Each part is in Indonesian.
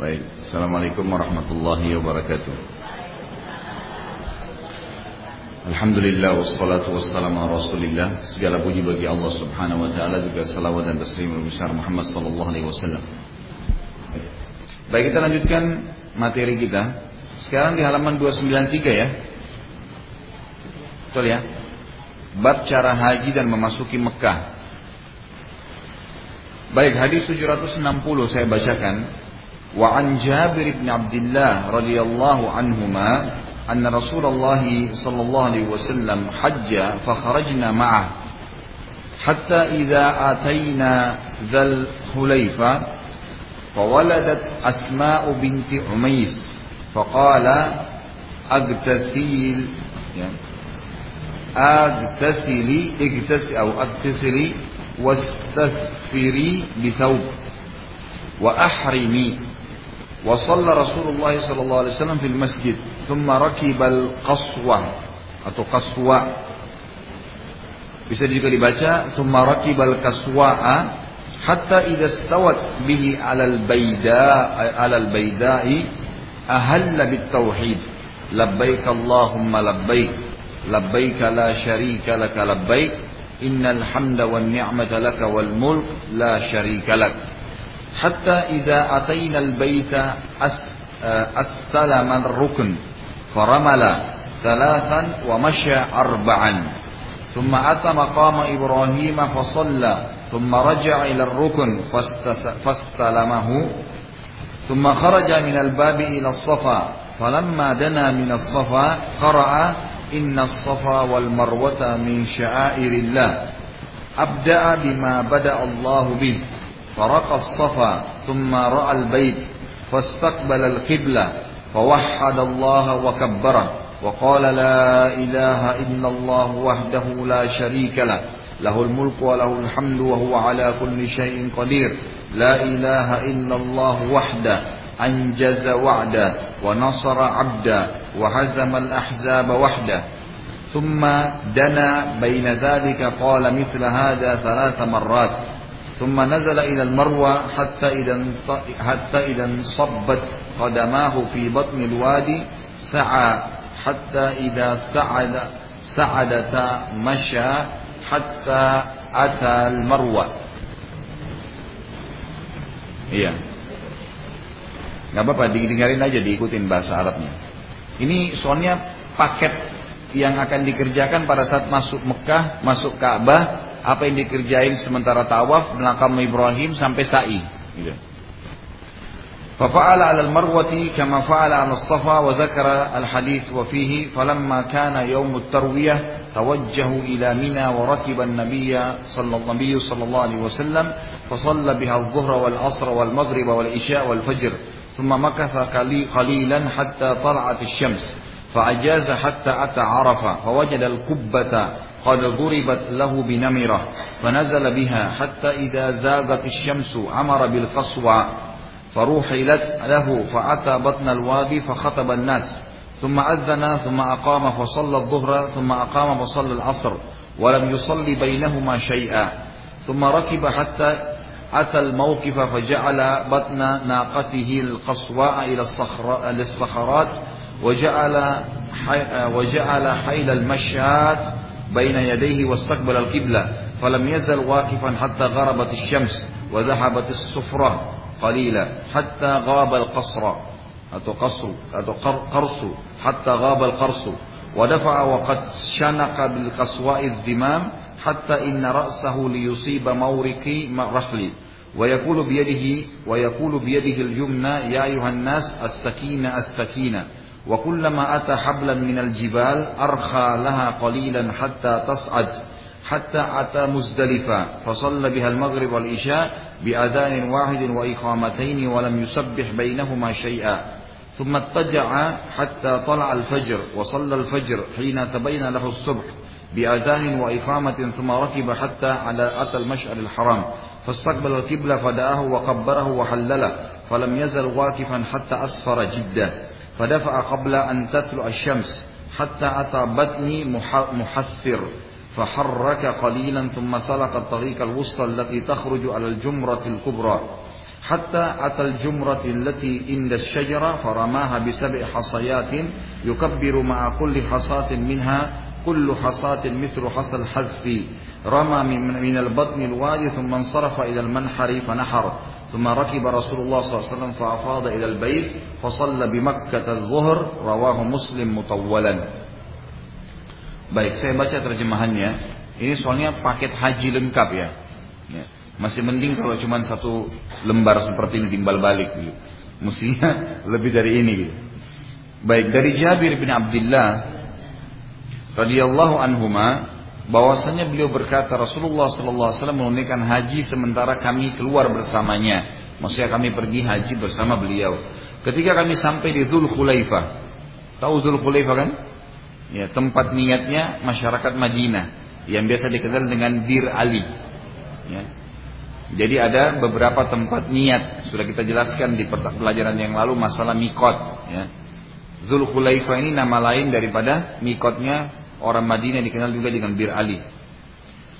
Baik, Assalamualaikum warahmatullahi wabarakatuh. Alhamdulillah wassalatu wassalamu ala Rasulillah. Segala puji bagi Allah Subhanahu wa taala juga salawat dan taslim besar Muhammad sallallahu alaihi wasallam. Baik, kita lanjutkan materi kita. Sekarang di halaman 293 ya. Betul ya? Bab cara haji dan memasuki Mekah. Baik, hadis 760 saya bacakan. وعن جابر بن عبد الله رضي الله عنهما أن رسول الله صلى الله عليه وسلم حج فخرجنا معه. حتى إذا آتينا ذا الحليفة فولدت أسماء بنت عميس فقال أغتسيل أغتسلي اغتسلي أو اغتسلي واستثفري بثوب وأحرمي. وصلى رسول الله صلى الله عليه وسلم في المسجد ثم ركب القصوة. Atau qaswa bisa juga dibaca ثم ركب القصوة. حتى إذا استوت به على البيداء على البيداء أهل بالتوحيد. لبيك اللهم لبيك. لبيك لا شريك لك لبيك. إن الحمد والنعمة لك والملك لا شريك لك. حتى إذا أتينا البيت أستلم الركن فرمل ثلاثا ومشى أربعا. ثم أتى مقام إبراهيم فصلى ثم رجع إلى الركن فاستلمه. ثم خرج من الباب إلى الصفا فلما دنا من الصفا قرأ إن الصفا والمروة من شعائر الله. أبدأ بما بدأ الله به. فرقى الصفا ثم رأى البيت فاستقبل القبلة فوحد الله وكبره وقال لا إله إلا الله وحده لا شريك له له الملك وله الحمد وهو على كل شيء قدير لا إله إلا الله وحده أنجز وعده ونصر عبده وهزم الأحزاب وحده ثم دنا بين ذلك قال مثل هذا ثلاث مرات ثم نزل إلى المروة حتى إذا حتى إذا انصبت قدماه في بطن الوادي سعى حتى إذا سعد سعدتا مشى حتى أتى المروة Iya. Gak apa-apa, didengarin aja, diikutin bahasa Arabnya. Ini soalnya paket yang akan dikerjakan pada saat masuk Mekah, masuk Ka'bah, apa yang dikerjain sementara tawaf melangkah Ibrahim sampai sa'i gitu. ففعل على المروة كما فعل على الصفا وذكر الحديث وفيه فلما كان يوم التروية توجهوا إلى منى وركب النبي صلى النبي صلى الله عليه وسلم فصلى بها الظهر والعصر والمغرب والعشاء والفجر ثم مكث قليلا حتى طلعت الشمس فأجاز حتى أتى عرفة فوجد القبة قد ضربت له بنمرة فنزل بها حتى إذا زاغت الشمس أمر بالقصوى فروحلت له فأتى بطن الوادي فخطب الناس ثم أذن ثم أقام فصلى الظهر ثم أقام فصلى العصر ولم يصلي بينهما شيئا ثم ركب حتى أتى الموقف فجعل بطن ناقته القصواء إلى الصخرات وجعل وجعل حيل المشاة بين يديه واستقبل القبلة فلم يزل واقفا حتى غربت الشمس وذهبت الصفرة قليلا حتى غاب القصر. أو قصر أو قرص حتى غاب القرص. ودفع وقد شنق بالقصواء الذمام حتى إن رأسه ليصيب مورك رحلي. ويقول بيده ويقول بيده اليمنى يا أيها الناس السكينة السكينة. وكلما أتى حبلا من الجبال أرخى لها قليلا حتى تصعد حتى أتى مزدلفة فصلى بها المغرب والعشاء بأذان واحد وإقامتين ولم يسبح بينهما شيئا. ثم اضطجع حتى طلع الفجر وصلى الفجر حين تبين له الصبح بأذان وإقامة ثم ركب حتى على أتى المشعر الحرام. فاستقبل القبلة فدعاه وقبره وحلله فلم يزل واقفا حتى أسفر جدا فدفع قبل أن تطلع الشمس حتى أتى بطني محثر فحرك قليلا ثم سلك الطريق الوسطى التي تخرج على الجمرة الكبرى. حتى أتى الجمرة التي عند الشجرة فرماها بسبع حصيات يكبر مع كل حصاة منها كل حصاة مثل حصى الحذف. رمى من البطن الوادي ثم انصرف إلى المنحر فنحر. ثم ركب رسول الله صلى الله عليه وسلم فأفاض إلى البيت فصلى بمكة الظهر رواه مسلم مطولا Baik, saya baca terjemahannya. Ini soalnya paket haji lengkap ya. ya. Masih mending kalau cuma satu lembar seperti ini timbal balik gitu. Mestinya lebih dari ini gitu. Baik, dari Jabir bin Abdullah radhiyallahu anhuma bahwasanya beliau berkata Rasulullah sallallahu alaihi wasallam menunaikan haji sementara kami keluar bersamanya. Maksudnya kami pergi haji bersama beliau. Ketika kami sampai di Dzul Khulaifah. Tahu Dzul Khulaifah kan? Ya, tempat niatnya masyarakat Madinah yang biasa dikenal dengan Bir Ali. Ya. Jadi ada beberapa tempat niat sudah kita jelaskan di pelajaran yang lalu masalah mikot. Ya. Zulhulaifah ini nama lain daripada mikotnya orang Madinah dikenal juga dengan Bir Ali.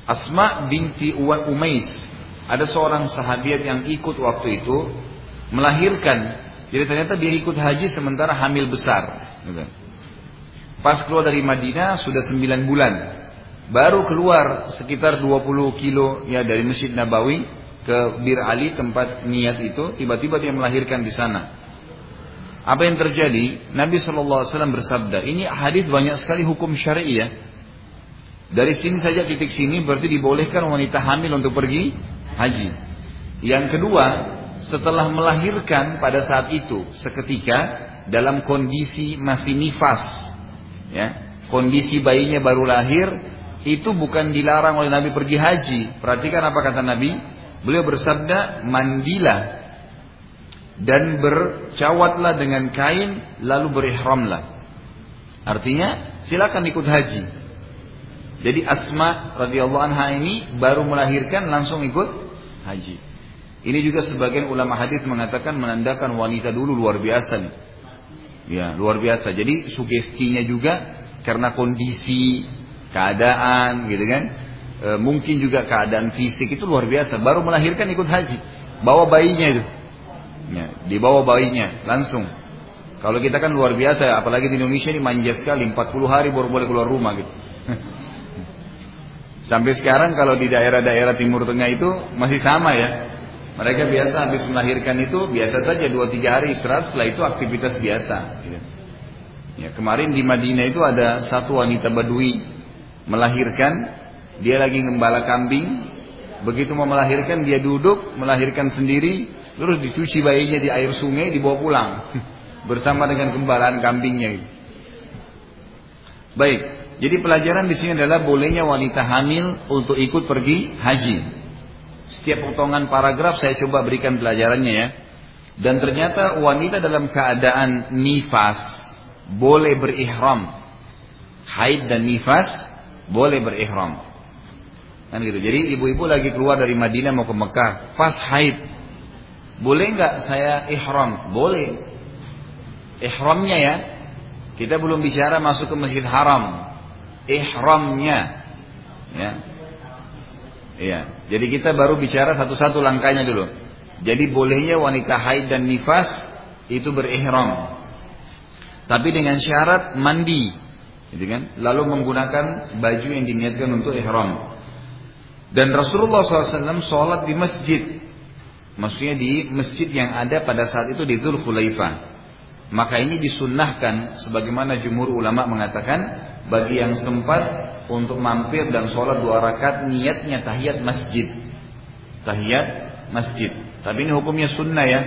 Asma binti Uwan Umais ada seorang sahabat yang ikut waktu itu melahirkan. Jadi ternyata dia ikut haji sementara hamil besar. Pas keluar dari Madinah sudah 9 bulan. Baru keluar sekitar 20 kilo ya dari Masjid Nabawi ke Bir Ali tempat niat itu, tiba-tiba dia melahirkan di sana. Apa yang terjadi? Nabi SAW bersabda, ini hadis banyak sekali hukum syar'i ya. Dari sini saja titik sini berarti dibolehkan wanita hamil untuk pergi haji. Yang kedua, setelah melahirkan pada saat itu seketika dalam kondisi masih nifas, ya kondisi bayinya baru lahir itu bukan dilarang oleh Nabi pergi haji. Perhatikan apa kata Nabi. Beliau bersabda, mandilah dan bercawatlah dengan kain lalu berihramlah. Artinya silakan ikut haji. Jadi Asma radhiyallahu anha ini baru melahirkan langsung ikut haji. Ini juga sebagian ulama hadis mengatakan menandakan wanita dulu luar biasa nih. Ya, luar biasa. Jadi sugestinya juga karena kondisi, keadaan gitu kan. E, mungkin juga keadaan fisik itu luar biasa. Baru melahirkan ikut haji. Bawa bayinya itu. Ya, dibawa bayinya langsung. Kalau kita kan luar biasa, apalagi di Indonesia ini manja sekali, 40 hari baru boleh keluar rumah gitu. Sampai sekarang kalau di daerah-daerah Timur Tengah itu masih sama ya. Mereka biasa habis melahirkan itu biasa saja 2-3 hari istirahat, setelah itu aktivitas biasa. Gitu. Ya, kemarin di Madinah itu ada satu wanita badui melahirkan, dia lagi ngembala kambing, begitu mau melahirkan dia duduk melahirkan sendiri, terus dicuci bayinya di air sungai dibawa pulang bersama dengan gembalaan kambingnya. Baik, jadi pelajaran di sini adalah bolehnya wanita hamil untuk ikut pergi haji. Setiap potongan paragraf saya coba berikan pelajarannya ya. Dan ternyata wanita dalam keadaan nifas boleh berihram. Haid dan nifas boleh berihram. Kan gitu. Jadi ibu-ibu lagi keluar dari Madinah mau ke Mekah, pas haid. Boleh nggak saya ihram? Boleh. Ihramnya ya. Kita belum bicara masuk ke Masjid Haram. Ihramnya. Ya. Iya. Jadi kita baru bicara satu-satu langkahnya dulu. Jadi bolehnya wanita haid dan nifas itu berihram tapi dengan syarat mandi, gitu kan? Lalu menggunakan baju yang diniatkan untuk ihram. Dan Rasulullah SAW sholat di masjid, maksudnya di masjid yang ada pada saat itu di Zulhulaifah. Maka ini disunnahkan, sebagaimana jumhur ulama mengatakan, bagi yang sempat untuk mampir dan sholat dua rakaat niatnya tahiyat masjid, tahiyat masjid. Tapi ini hukumnya sunnah ya.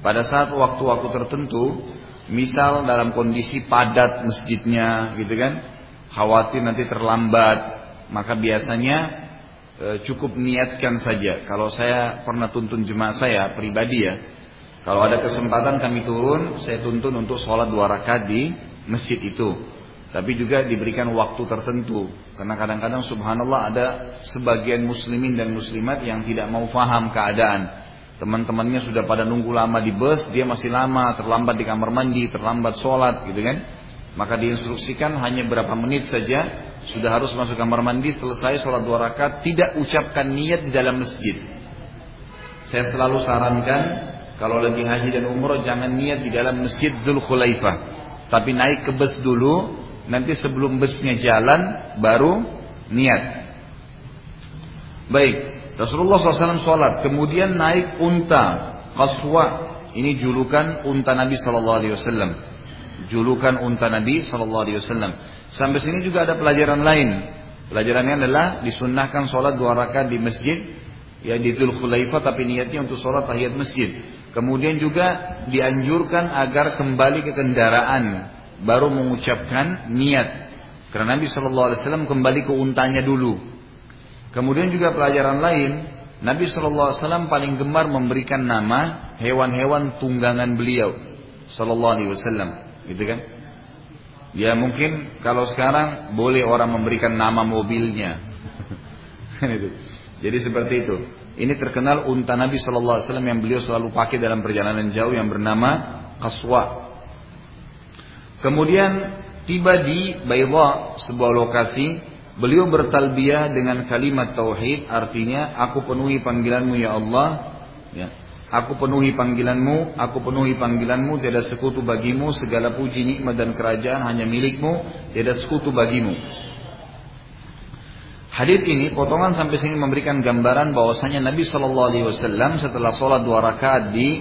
Pada saat waktu-waktu tertentu Misal dalam kondisi padat masjidnya gitu kan, khawatir nanti terlambat, maka biasanya cukup niatkan saja. Kalau saya pernah tuntun jemaah saya pribadi ya, kalau ada kesempatan kami turun, saya tuntun untuk sholat dua rakaat di masjid itu. Tapi juga diberikan waktu tertentu. Karena kadang-kadang subhanallah ada sebagian muslimin dan muslimat yang tidak mau faham keadaan. Teman-temannya sudah pada nunggu lama di bus, dia masih lama, terlambat di kamar mandi, terlambat sholat gitu kan. Maka diinstruksikan hanya berapa menit saja sudah harus masuk kamar mandi, selesai sholat dua rakaat, tidak ucapkan niat di dalam masjid. saya selalu sarankan kalau lagi haji dan umroh jangan niat di dalam masjid Zulkhulaifah, tapi naik ke bus dulu, nanti sebelum busnya jalan baru niat. Baik, Rasulullah SAW sholat, kemudian naik unta, qaswa. Ini julukan unta Nabi SAW. Julukan unta Nabi SAW. Sampai sini juga ada pelajaran lain. Pelajarannya adalah disunnahkan sholat dua rakaat di masjid ya di Dhul Khulaifah tapi niatnya untuk sholat tahiyat masjid. Kemudian juga dianjurkan agar kembali ke kendaraan baru mengucapkan niat. Karena Nabi Shallallahu Alaihi Wasallam kembali ke untanya dulu. Kemudian juga pelajaran lain, Nabi Shallallahu Alaihi Wasallam paling gemar memberikan nama hewan-hewan tunggangan beliau Shallallahu Alaihi Wasallam, gitu kan? Ya mungkin kalau sekarang boleh orang memberikan nama mobilnya. Jadi seperti itu. Ini terkenal unta Nabi Shallallahu Alaihi Wasallam yang beliau selalu pakai dalam perjalanan jauh yang bernama Kaswa. Kemudian tiba di Bayda, sebuah lokasi, beliau bertalbiyah dengan kalimat tauhid, artinya aku penuhi panggilanmu ya Allah. Ya. Aku penuhi panggilanmu, aku penuhi panggilanmu, tiada sekutu bagimu, segala puji nikmat dan kerajaan hanya milikmu, tiada sekutu bagimu. Hadis ini potongan sampai sini memberikan gambaran bahwasanya Nabi Shallallahu Alaihi Wasallam setelah sholat dua rakaat di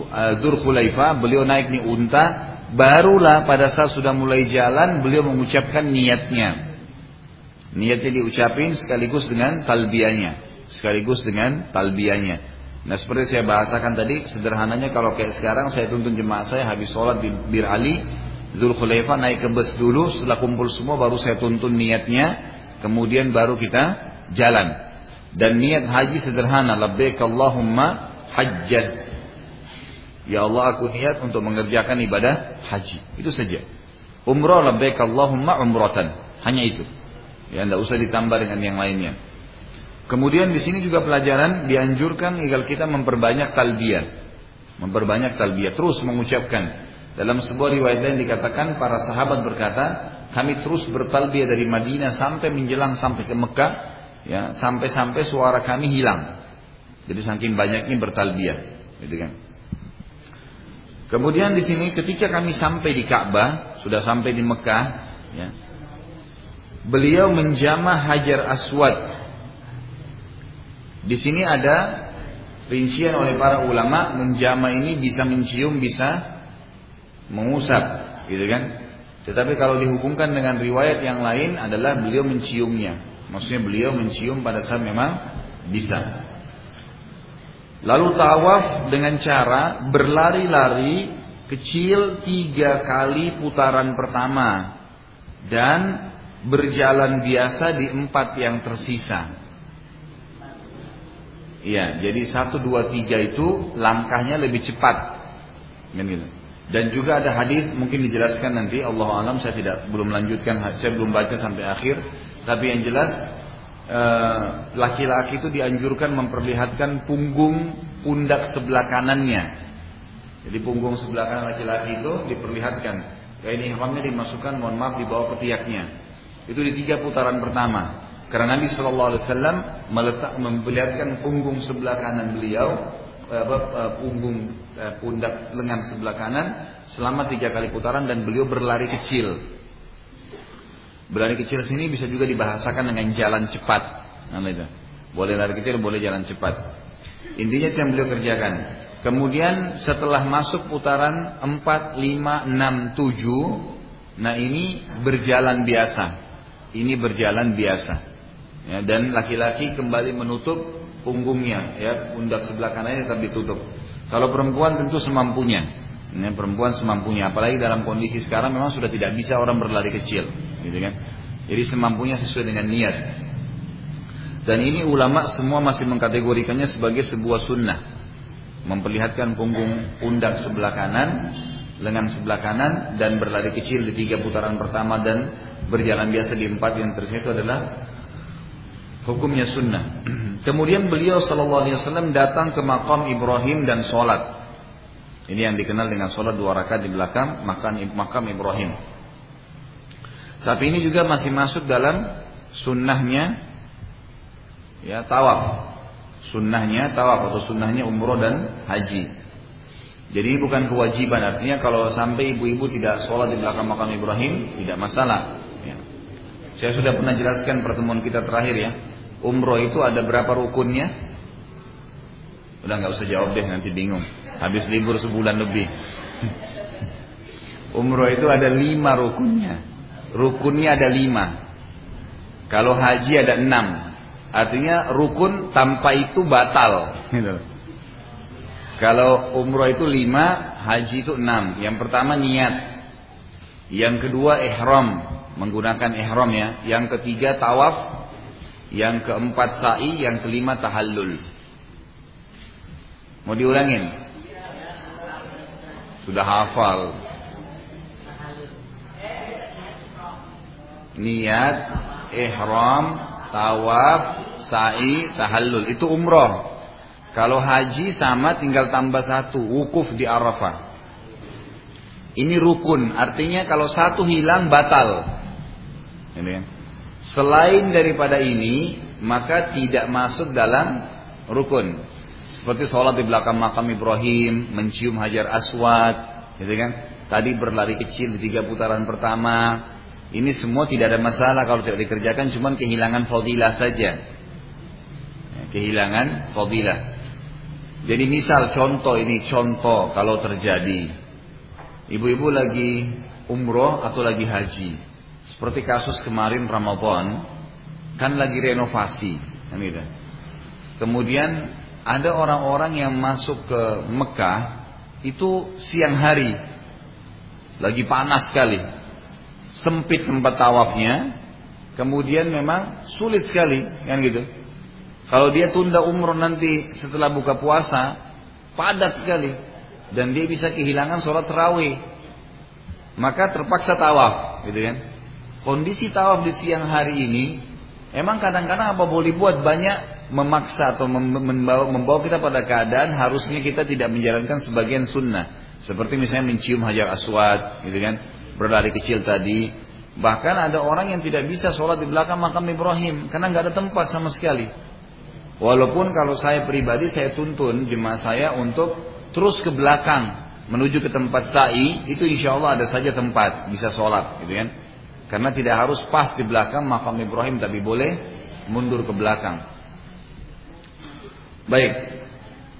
uh, Dur beliau naik di unta, barulah pada saat sudah mulai jalan beliau mengucapkan niatnya. Niatnya diucapin sekaligus dengan talbiyahnya, sekaligus dengan talbiyahnya. Nah seperti saya bahasakan tadi, sederhananya kalau kayak sekarang saya tuntun jemaah saya habis sholat di Bir Ali, Zul Khulaifah naik ke bus dulu, setelah kumpul semua baru saya tuntun niatnya, kemudian baru kita jalan. Dan niat haji sederhana, labbaik Allahumma hajjat. Ya Allah aku niat untuk mengerjakan ibadah haji. Itu saja. Umrah labbaik Allahumma umratan. Hanya itu. Ya tidak usah ditambah dengan yang lainnya. Kemudian di sini juga pelajaran dianjurkan agar kita memperbanyak talbiyah. Memperbanyak talbiyah, terus mengucapkan. Dalam sebuah riwayat lain dikatakan para sahabat berkata, kami terus bertalbiyah dari Madinah sampai menjelang sampai ke Mekah, ya, sampai-sampai suara kami hilang. Jadi saking banyaknya bertalbiyah, gitu kan. Kemudian di sini ketika kami sampai di Ka'bah, sudah sampai di Mekah, ya, beliau menjamah Hajar Aswad di sini ada rincian oleh para ulama menjama ini bisa mencium, bisa mengusap, gitu kan? Tetapi kalau dihubungkan dengan riwayat yang lain adalah beliau menciumnya. Maksudnya beliau mencium pada saat memang bisa. Lalu tawaf dengan cara berlari-lari kecil tiga kali putaran pertama dan berjalan biasa di empat yang tersisa. Iya, jadi satu dua tiga itu langkahnya lebih cepat. Kan gitu. Dan juga ada hadis mungkin dijelaskan nanti Allah alam saya tidak belum lanjutkan saya belum baca sampai akhir tapi yang jelas eh, laki-laki itu dianjurkan memperlihatkan punggung pundak sebelah kanannya. Jadi punggung sebelah kanan laki-laki itu diperlihatkan. Kayak ini ihramnya dimasukkan mohon maaf di bawah ketiaknya. Itu di tiga putaran pertama. Karena Nabi Shallallahu Alaihi Wasallam meletak memperlihatkan punggung sebelah kanan beliau, eh, apa, eh, punggung eh, pundak lengan sebelah kanan selama tiga kali putaran dan beliau berlari kecil. Berlari kecil sini bisa juga dibahasakan dengan jalan cepat. Boleh lari kecil, boleh jalan cepat. Intinya itu yang beliau kerjakan. Kemudian setelah masuk putaran 4, 5, 6, 7 Nah ini berjalan biasa Ini berjalan biasa ya, dan laki-laki kembali menutup punggungnya ya pundak sebelah kanannya tetap ditutup. Kalau perempuan tentu semampunya. Ya, perempuan semampunya apalagi dalam kondisi sekarang memang sudah tidak bisa orang berlari kecil gitu kan. Jadi semampunya sesuai dengan niat. Dan ini ulama semua masih mengkategorikannya sebagai sebuah sunnah. Memperlihatkan punggung pundak sebelah kanan lengan sebelah kanan dan berlari kecil di tiga putaran pertama dan berjalan biasa di empat. Yang tersisa adalah Hukumnya sunnah. Kemudian beliau Shallallahu Alaihi Wasallam datang ke makam Ibrahim dan sholat. Ini yang dikenal dengan sholat dua rakaat di belakang makam makam Ibrahim. Tapi ini juga masih masuk dalam sunnahnya ya tawaf. Sunnahnya tawaf atau sunnahnya umroh dan haji. Jadi bukan kewajiban artinya kalau sampai ibu-ibu tidak sholat di belakang makam Ibrahim tidak masalah. Ya. Saya sudah pernah jelaskan pertemuan kita terakhir ya. Umroh itu ada berapa rukunnya? Udah nggak usah jawab deh nanti bingung. Habis libur sebulan lebih. Umroh itu ada lima rukunnya. Rukunnya ada lima. Kalau haji ada enam. Artinya rukun tanpa itu batal. Gitu. Kalau umroh itu lima, haji itu enam. Yang pertama niat. Yang kedua ihram, menggunakan ihram ya. Yang ketiga tawaf. Yang keempat sa'i, yang kelima tahallul. Mau diulangin? Sudah hafal. Niat, ihram, tawaf, sa'i, tahallul. Itu umroh. Kalau haji sama tinggal tambah satu, wukuf di Arafah. Ini rukun, artinya kalau satu hilang batal. Ini kan? Selain daripada ini, maka tidak masuk dalam rukun. Seperti sholat di belakang makam Ibrahim, mencium hajar aswad, gitu kan? Tadi berlari kecil di tiga putaran pertama, ini semua tidak ada masalah kalau tidak dikerjakan, cuma kehilangan fadilah saja. Ya, kehilangan fadilah. Jadi misal contoh ini contoh kalau terjadi. Ibu-ibu lagi umroh atau lagi haji. Seperti kasus kemarin Ramadan, kan lagi renovasi. Kan gitu. Kemudian ada orang-orang yang masuk ke Mekah itu siang hari. Lagi panas sekali sempit tempat tawafnya, kemudian memang sulit sekali, kan gitu. Kalau dia tunda umroh nanti setelah buka puasa, padat sekali, dan dia bisa kehilangan sholat terawih, maka terpaksa tawaf, gitu kan. Kondisi tawaf di siang hari ini, emang kadang-kadang apa boleh buat banyak memaksa atau membawa, membawa kita pada keadaan harusnya kita tidak menjalankan sebagian sunnah. Seperti misalnya mencium hajar aswad, gitu kan berlari kecil tadi. Bahkan ada orang yang tidak bisa sholat di belakang makam Ibrahim karena nggak ada tempat sama sekali. Walaupun kalau saya pribadi saya tuntun jemaah saya untuk terus ke belakang menuju ke tempat sa'i itu insya Allah ada saja tempat bisa sholat gitu kan. Karena tidak harus pas di belakang makam Ibrahim tapi boleh mundur ke belakang. Baik,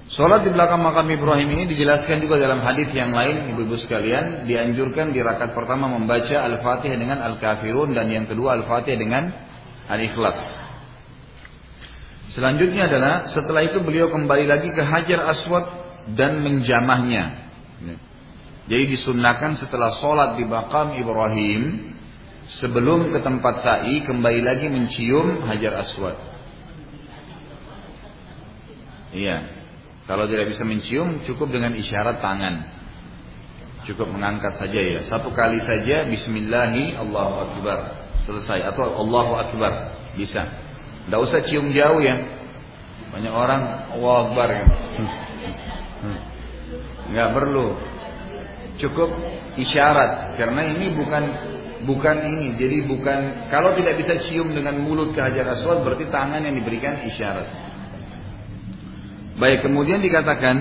Sholat di belakang makam Ibrahim ini dijelaskan juga dalam hadis yang lain, ibu-ibu sekalian, dianjurkan di rakaat pertama membaca Al-Fatihah dengan Al-Kafirun dan yang kedua Al-Fatihah dengan Al-Ikhlas. Selanjutnya adalah setelah itu beliau kembali lagi ke Hajar Aswad dan menjamahnya. Jadi disunahkan setelah sholat di makam Ibrahim sebelum ke tempat sa'i kembali lagi mencium Hajar Aswad. Iya. Kalau tidak bisa mencium, cukup dengan isyarat tangan. Cukup mengangkat saja ya. Satu kali saja Bismillahi Allahu Akbar. Selesai. Atau Allahu Akbar. Bisa. Tidak usah cium jauh ya. Banyak orang Allahu Akbar ya. Nggak perlu. Cukup isyarat. Karena ini bukan bukan ini. Jadi bukan kalau tidak bisa cium dengan mulut ke Hajar Aswad berarti tangan yang diberikan isyarat. Baik, kemudian dikatakan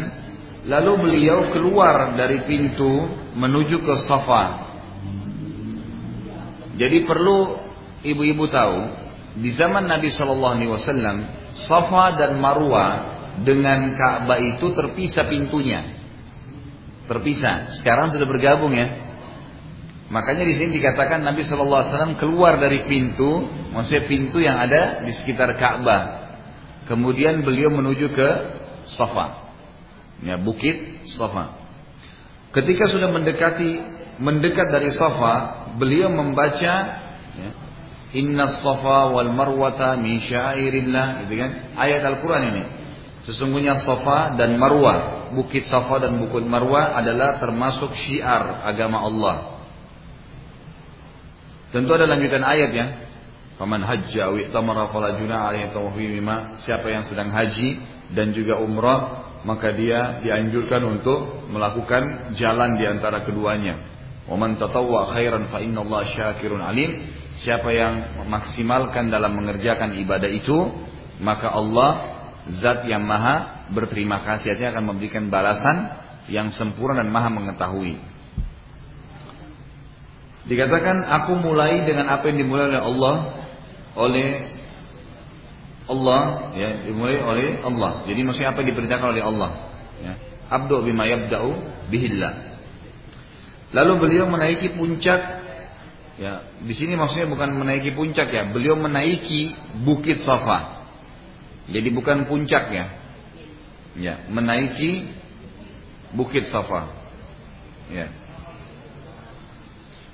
lalu beliau keluar dari pintu menuju ke Safa. Jadi perlu ibu-ibu tahu di zaman Nabi Shallallahu Alaihi Wasallam Safa dan Marwa dengan Ka'bah itu terpisah pintunya, terpisah. Sekarang sudah bergabung ya. Makanya di sini dikatakan Nabi Shallallahu Alaihi Wasallam keluar dari pintu, maksudnya pintu yang ada di sekitar Ka'bah. Kemudian beliau menuju ke Safa. Ya, bukit Safa. Ketika sudah mendekati mendekat dari Safa, beliau membaca ya, Inna Safa wal Marwata min syairillah, gitu kan? Ayat Al-Qur'an ini. Sesungguhnya Safa dan Marwah, bukit Safa dan bukit Marwah adalah termasuk syiar agama Allah. Tentu ada lanjutan ayat ya. Faman hajja wa siapa yang sedang haji dan juga umrah maka dia dianjurkan untuk melakukan jalan di antara keduanya. Wa tatawwa khairan fa innallaha syakirun alim. Siapa yang memaksimalkan dalam mengerjakan ibadah itu, maka Allah zat yang maha berterima kasih akan memberikan balasan yang sempurna dan maha mengetahui. Dikatakan aku mulai dengan apa yang dimulai oleh Allah oleh Allah ya dimulai oleh Allah. Jadi maksudnya apa yang diperintahkan oleh Allah ya. Abdu bima yabda'u bihillah. Lalu beliau menaiki puncak ya di sini maksudnya bukan menaiki puncak ya, beliau menaiki bukit Safa. Jadi bukan puncak ya. Ya, menaiki bukit Safa. Ya.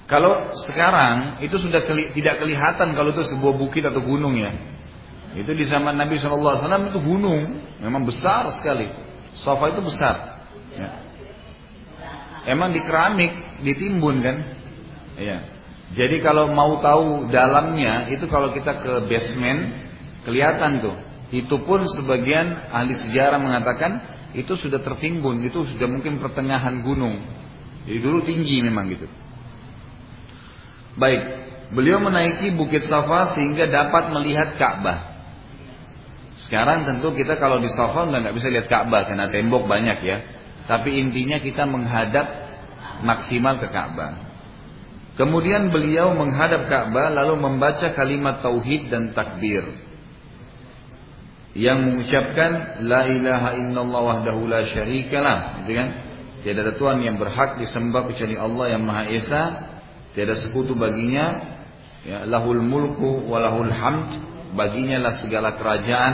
Kalau sekarang itu sudah keli tidak kelihatan kalau itu sebuah bukit atau gunung ya. Itu di zaman Nabi SAW itu gunung, memang besar sekali. Safa itu besar. Ya. Emang di keramik, ditimbun kan? Ya. Jadi kalau mau tahu dalamnya itu kalau kita ke basement kelihatan tuh. Itu pun sebagian ahli sejarah mengatakan itu sudah tertimbun, itu sudah mungkin pertengahan gunung. Jadi dulu tinggi memang gitu. Baik, beliau menaiki Bukit Safa sehingga dapat melihat Ka'bah. Sekarang tentu kita kalau di Safa nggak bisa lihat Ka'bah karena tembok banyak ya. Tapi intinya kita menghadap maksimal ke Ka'bah. Kemudian beliau menghadap Ka'bah lalu membaca kalimat tauhid dan takbir yang mengucapkan la ilaha illallah wahdahu la syarikalah gitu kan tiada ada tuhan yang berhak disembah kecuali Allah yang maha esa tiada sekutu baginya ya lahul mulku walahul hamd baginya lah segala kerajaan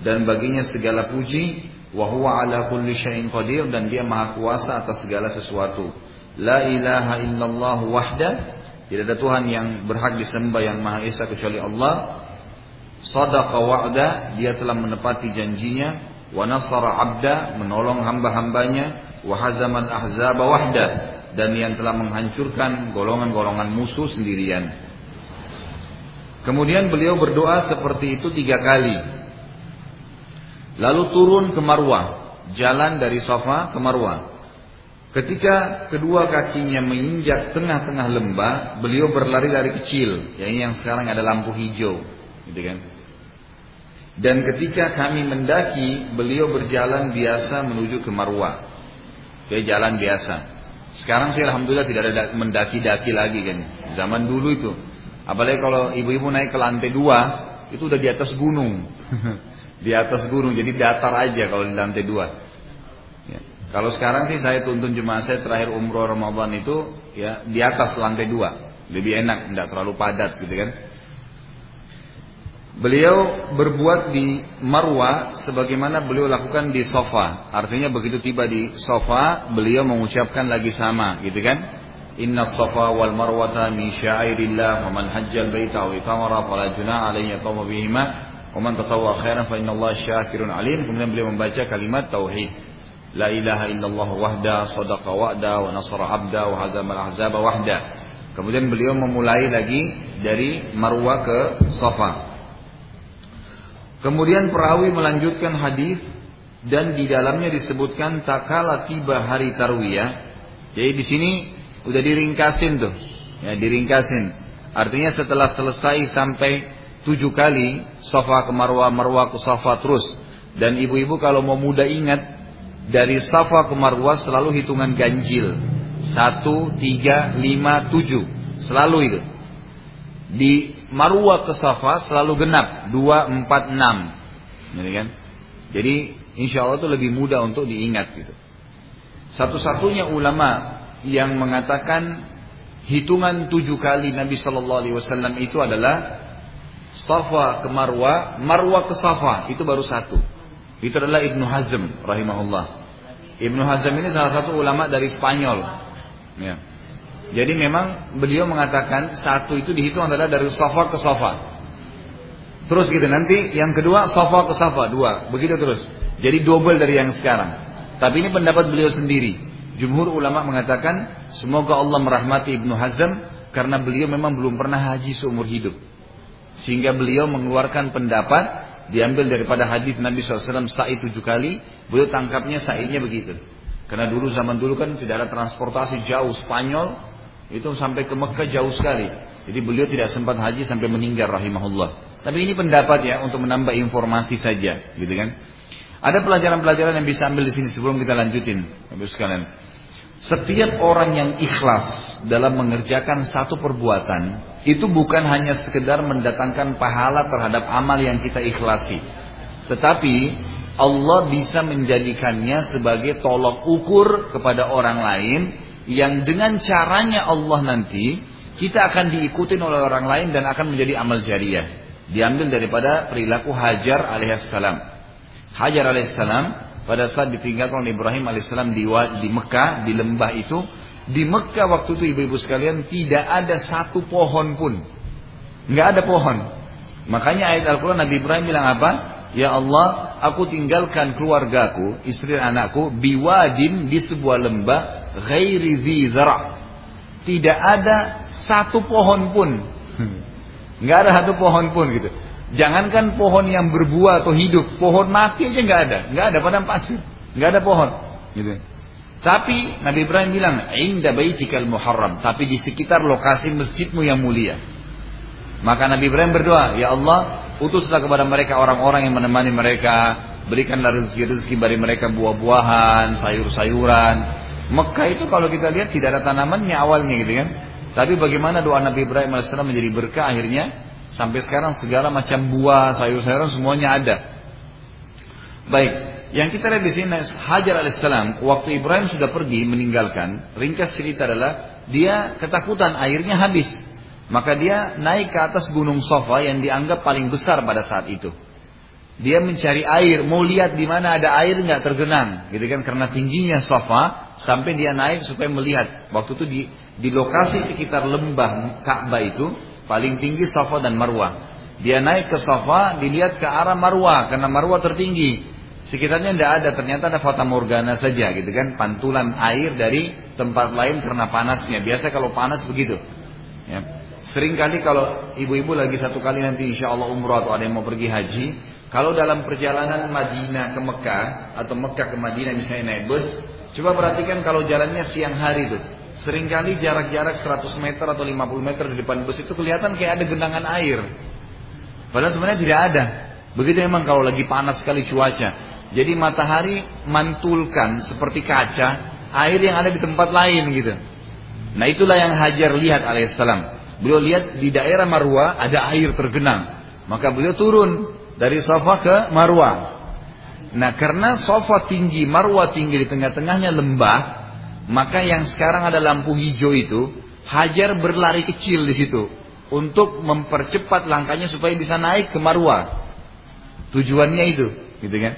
dan baginya segala puji wa huwa ala kulli syai'in qadir dan dia maha kuasa atas segala sesuatu. La ilaha illallah wahda tidak ada Tuhan yang berhak disembah yang maha esa kecuali Allah. Sadaqa wa'da, dia telah menepati janjinya, wa nasara 'abda, menolong hamba-hambanya, wa hazamal ahzaba wahda, dan yang telah menghancurkan golongan-golongan musuh sendirian. Kemudian beliau berdoa seperti itu tiga kali. Lalu turun ke Marwah, jalan dari Safa ke Marwah. Ketika kedua kakinya menginjak tengah-tengah lembah, beliau berlari dari kecil, ya yang sekarang ada lampu hijau, gitu kan? Dan ketika kami mendaki, beliau berjalan biasa menuju ke Marwah. Kayak jalan biasa. Sekarang sih alhamdulillah tidak ada mendaki-daki lagi kan. Zaman dulu itu. Apalagi kalau ibu-ibu naik ke lantai dua, itu udah di atas gunung. di atas gunung, jadi datar aja kalau di lantai dua. Ya. Kalau sekarang sih saya tuntun jemaah saya terakhir umroh Ramadan itu ya di atas lantai dua. Lebih enak, tidak terlalu padat gitu kan. Beliau berbuat di Marwa sebagaimana beliau lakukan di Sofa. Artinya begitu tiba di Sofa, beliau mengucapkan lagi sama, gitu kan? Inna Sofa wal Marwata min syairillah wa man hajjal baita wa itamara fala junah alaihi yatawma bihima wa man tatawwa khairan fa inna Allah syakirun alim. Kemudian beliau membaca kalimat tauhid. La ilaha illallah wahda sadaqa wa'da wa nasara abda wa hazamal ahzaba wahda. Kemudian beliau memulai lagi dari Marwa ke Safa. Kemudian perawi melanjutkan hadis dan di dalamnya disebutkan takala tiba hari tarwiyah. Jadi di sini udah diringkasin tuh, ya diringkasin. Artinya setelah selesai sampai tujuh kali sofa ke marwah, marwah ke sofa terus. Dan ibu-ibu kalau mau mudah ingat dari safa ke marwah selalu hitungan ganjil. Satu, tiga, lima, tujuh. Selalu itu. Di Marwa ke Safa selalu genap 2 4 6. Gitu kan? Jadi insya Allah itu lebih mudah untuk diingat gitu. Satu-satunya ulama yang mengatakan hitungan tujuh kali Nabi Shallallahu Alaihi Wasallam itu adalah Safa ke Marwa, Marwa ke Safa itu baru satu. Itu adalah Ibnu Hazm rahimahullah. Ibnu Hazm ini salah satu ulama dari Spanyol. Ya. Jadi memang beliau mengatakan satu itu dihitung adalah dari sofa ke sofa. Terus gitu nanti yang kedua sofa ke sofa dua, begitu terus. Jadi double dari yang sekarang. Tapi ini pendapat beliau sendiri. Jumhur ulama mengatakan semoga Allah merahmati Ibnu Hazm karena beliau memang belum pernah haji seumur hidup. Sehingga beliau mengeluarkan pendapat diambil daripada hadis Nabi SAW sa'i tujuh kali, beliau tangkapnya sa'inya begitu. Karena dulu zaman dulu kan tidak ada transportasi jauh Spanyol, itu sampai ke Mekah jauh sekali. Jadi beliau tidak sempat haji sampai meninggal rahimahullah. Tapi ini pendapat ya untuk menambah informasi saja, gitu kan? Ada pelajaran-pelajaran yang bisa ambil di sini sebelum kita lanjutin, Bapak sekalian. Setiap orang yang ikhlas dalam mengerjakan satu perbuatan, itu bukan hanya sekedar mendatangkan pahala terhadap amal yang kita ikhlasi. Tetapi Allah bisa menjadikannya sebagai tolok ukur kepada orang lain yang dengan caranya Allah nanti kita akan diikuti oleh orang lain dan akan menjadi amal jariah. Diambil daripada perilaku Hajar alaihissalam. Hajar alaihissalam pada saat ditinggalkan oleh Ibrahim alaihissalam di, di Mekah, di lembah itu, di Mekah waktu itu ibu-ibu sekalian tidak ada satu pohon pun. Nggak ada pohon. Makanya ayat Al-Quran Nabi Ibrahim bilang apa? Ya Allah, aku tinggalkan keluargaku, istri anakku, biwadin di sebuah lembah, ghairi zara. Tidak ada satu pohon pun. Nggak ada satu pohon pun gitu. Jangankan pohon yang berbuah atau hidup, pohon mati aja nggak ada, nggak ada padang pasir, nggak ada pohon, gitu. Tapi Nabi Ibrahim bilang, "Inda baitikal muharram," tapi di sekitar lokasi masjidmu yang mulia. Maka Nabi Ibrahim berdoa, "Ya Allah, utuslah kepada mereka orang-orang yang menemani mereka, berikanlah rezeki-rezeki bagi mereka buah-buahan, sayur-sayuran. Mekah itu kalau kita lihat tidak ada tanamannya awalnya gitu kan. Tapi bagaimana doa Nabi Ibrahim AS menjadi berkah akhirnya sampai sekarang segala macam buah, sayur-sayuran semuanya ada. Baik, yang kita lihat di sini Hajar alaihissalam waktu Ibrahim sudah pergi meninggalkan, ringkas cerita adalah dia ketakutan airnya habis. Maka dia naik ke atas gunung Sofa yang dianggap paling besar pada saat itu. Dia mencari air, mau lihat di mana ada air nggak tergenang, gitu kan? Karena tingginya Sofa, sampai dia naik supaya melihat. Waktu itu di, di lokasi sekitar lembah Ka'bah itu paling tinggi Sofa dan Marwah. Dia naik ke Sofa, dilihat ke arah Marwah karena Marwah tertinggi. Sekitarnya tidak ada, ternyata ada fata morgana saja, gitu kan? Pantulan air dari tempat lain karena panasnya. Biasa kalau panas begitu. Ya. Sering kali kalau ibu-ibu lagi satu kali nanti insya Allah umroh atau ada yang mau pergi haji, kalau dalam perjalanan Madinah ke Mekah atau Mekah ke Madinah misalnya naik bus, coba perhatikan kalau jalannya siang hari tuh. Seringkali jarak-jarak 100 meter atau 50 meter di depan bus itu kelihatan kayak ada genangan air. Padahal sebenarnya tidak ada. Begitu memang kalau lagi panas sekali cuaca. Jadi matahari mantulkan seperti kaca air yang ada di tempat lain gitu. Nah itulah yang Hajar lihat alaihissalam. Beliau lihat di daerah Marwa ada air tergenang. Maka beliau turun dari Safa ke Marwa. Nah karena Safa tinggi, Marwa tinggi di tengah-tengahnya lembah, maka yang sekarang ada lampu hijau itu, Hajar berlari kecil di situ untuk mempercepat langkahnya supaya bisa naik ke Marwa. Tujuannya itu, gitu kan?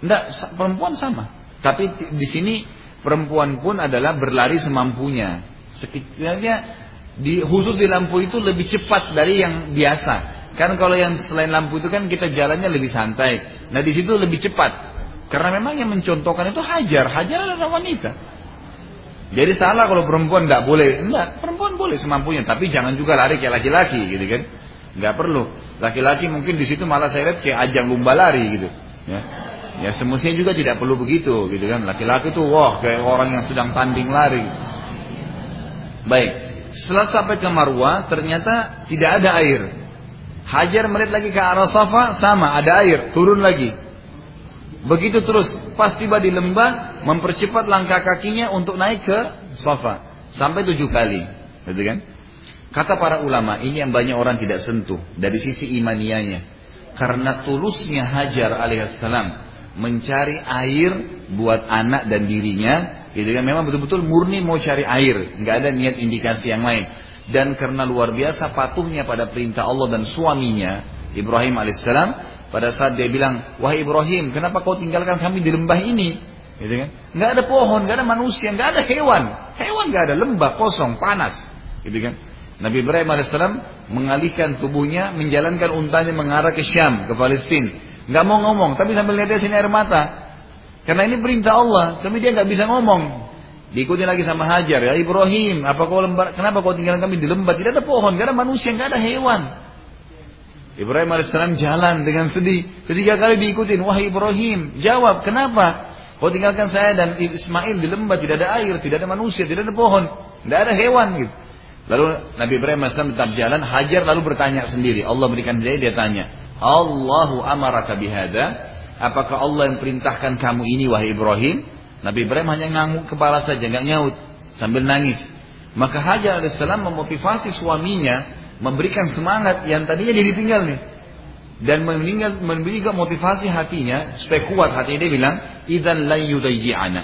Enggak, perempuan sama. Tapi di sini perempuan pun adalah berlari semampunya. Sekiranya di khusus di lampu itu lebih cepat dari yang biasa. Kan kalau yang selain lampu itu kan kita jalannya lebih santai. Nah di situ lebih cepat. Karena memang yang mencontohkan itu hajar. Hajar adalah wanita. Jadi salah kalau perempuan nggak boleh. Enggak, perempuan boleh semampunya. Tapi jangan juga lari kayak laki-laki gitu kan. Nggak perlu. Laki-laki mungkin di situ malah saya lihat kayak ajang lomba lari gitu. Ya. Ya semestinya juga tidak perlu begitu gitu kan. Laki-laki tuh wah kayak orang yang sedang tanding lari. Baik. Setelah sampai ke Marwah, ternyata tidak ada air. Hajar melihat lagi ke arah Safa, sama, ada air, turun lagi. Begitu terus, pas tiba di lembah, mempercepat langkah kakinya untuk naik ke Safa. Sampai tujuh kali. Gitu kan? Kata para ulama, ini yang banyak orang tidak sentuh. Dari sisi imanianya. Karena tulusnya Hajar alaihissalam mencari air buat anak dan dirinya Gitu kan memang betul-betul murni mau cari air, nggak ada niat indikasi yang lain. Dan karena luar biasa patuhnya pada perintah Allah dan suaminya Ibrahim alaihissalam pada saat dia bilang, wahai Ibrahim, kenapa kau tinggalkan kami di lembah ini? Gitu kan? Nggak ada pohon, nggak ada manusia, nggak ada hewan. Hewan nggak ada, lembah kosong, panas. Gitu kan? Nabi Ibrahim alaihissalam mengalihkan tubuhnya, menjalankan untanya mengarah ke Syam, ke Palestina. Nggak mau ngomong, tapi sambil lihat sini air mata. Karena ini perintah Allah, tapi dia nggak bisa ngomong. Diikuti lagi sama Hajar, ya Ibrahim, apa kau lembar, kenapa kau tinggalkan kami di lembah? Tidak ada pohon, tidak ada manusia, tidak ada hewan. Ibrahim alaihissalam jalan dengan sedih. Ketiga kali diikutin, wahai Ibrahim, jawab, kenapa? Kau tinggalkan saya dan Ismail di lembah, tidak ada air, tidak ada manusia, tidak ada pohon, tidak ada hewan. Gitu. Lalu Nabi Ibrahim AS tetap jalan, Hajar lalu bertanya sendiri. Allah berikan dia, dia tanya, Allahu amaraka bihada. Apakah Allah yang perintahkan kamu ini wahai Ibrahim? Nabi Ibrahim hanya ngangguk kepala saja, nggak nyaut sambil nangis. Maka Hajar alaihissalam memotivasi suaminya memberikan semangat yang tadinya dia ditinggal nih. Dan meninggal, memberikan motivasi hatinya supaya kuat hatinya dia bilang, "Idzan la yudayyi'ana."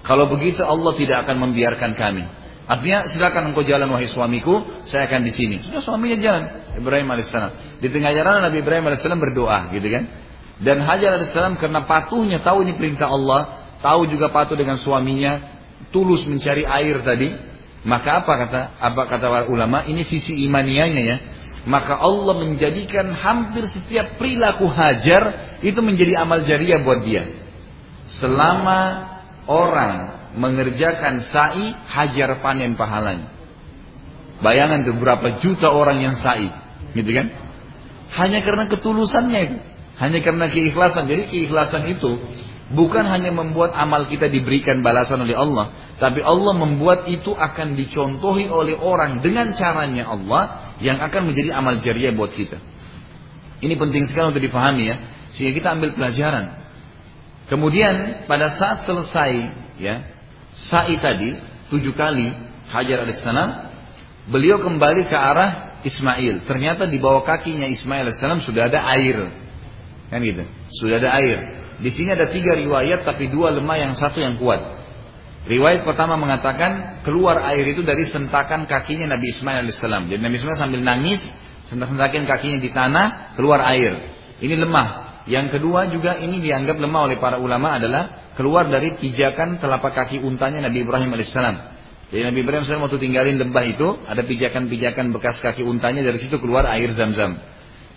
Kalau begitu Allah tidak akan membiarkan kami. Artinya silakan engkau jalan wahai suamiku, saya akan di sini. Sudah suaminya jalan, Ibrahim alaihissalam. Di tengah jalan Nabi Ibrahim alaihissalam berdoa, gitu kan? Dan Hajar alaihissalam karena patuhnya tahu ini perintah Allah, tahu juga patuh dengan suaminya, tulus mencari air tadi, maka apa kata apa kata para ulama? Ini sisi imaniannya ya. Maka Allah menjadikan hampir setiap perilaku Hajar itu menjadi amal jariah buat dia. Selama orang mengerjakan sa'i, hajar panen pahalanya. Bayangan tuh berapa juta orang yang sa'i, gitu kan? Hanya karena ketulusannya itu, hanya karena keikhlasan. Jadi keikhlasan itu bukan hanya membuat amal kita diberikan balasan oleh Allah, tapi Allah membuat itu akan dicontohi oleh orang dengan caranya Allah yang akan menjadi amal jariah buat kita. Ini penting sekali untuk dipahami ya, sehingga kita ambil pelajaran. Kemudian pada saat selesai ya sa'i tadi tujuh kali Hajar alaihissalam, beliau kembali ke arah Ismail. Ternyata di bawah kakinya Ismail alaihissalam sudah ada air, kan gitu. Sudah ada air. Di sini ada tiga riwayat, tapi dua lemah, yang satu yang kuat. Riwayat pertama mengatakan keluar air itu dari sentakan kakinya Nabi Ismail alaihissalam. Jadi Nabi Ismail sambil nangis, sentak-sentakin kakinya di tanah, keluar air. Ini lemah. Yang kedua juga ini dianggap lemah oleh para ulama adalah keluar dari pijakan telapak kaki untanya Nabi Ibrahim alaihissalam. Jadi Nabi Ibrahim alaihissalam waktu tinggalin lembah itu ada pijakan-pijakan bekas kaki untanya dari situ keluar air zam-zam.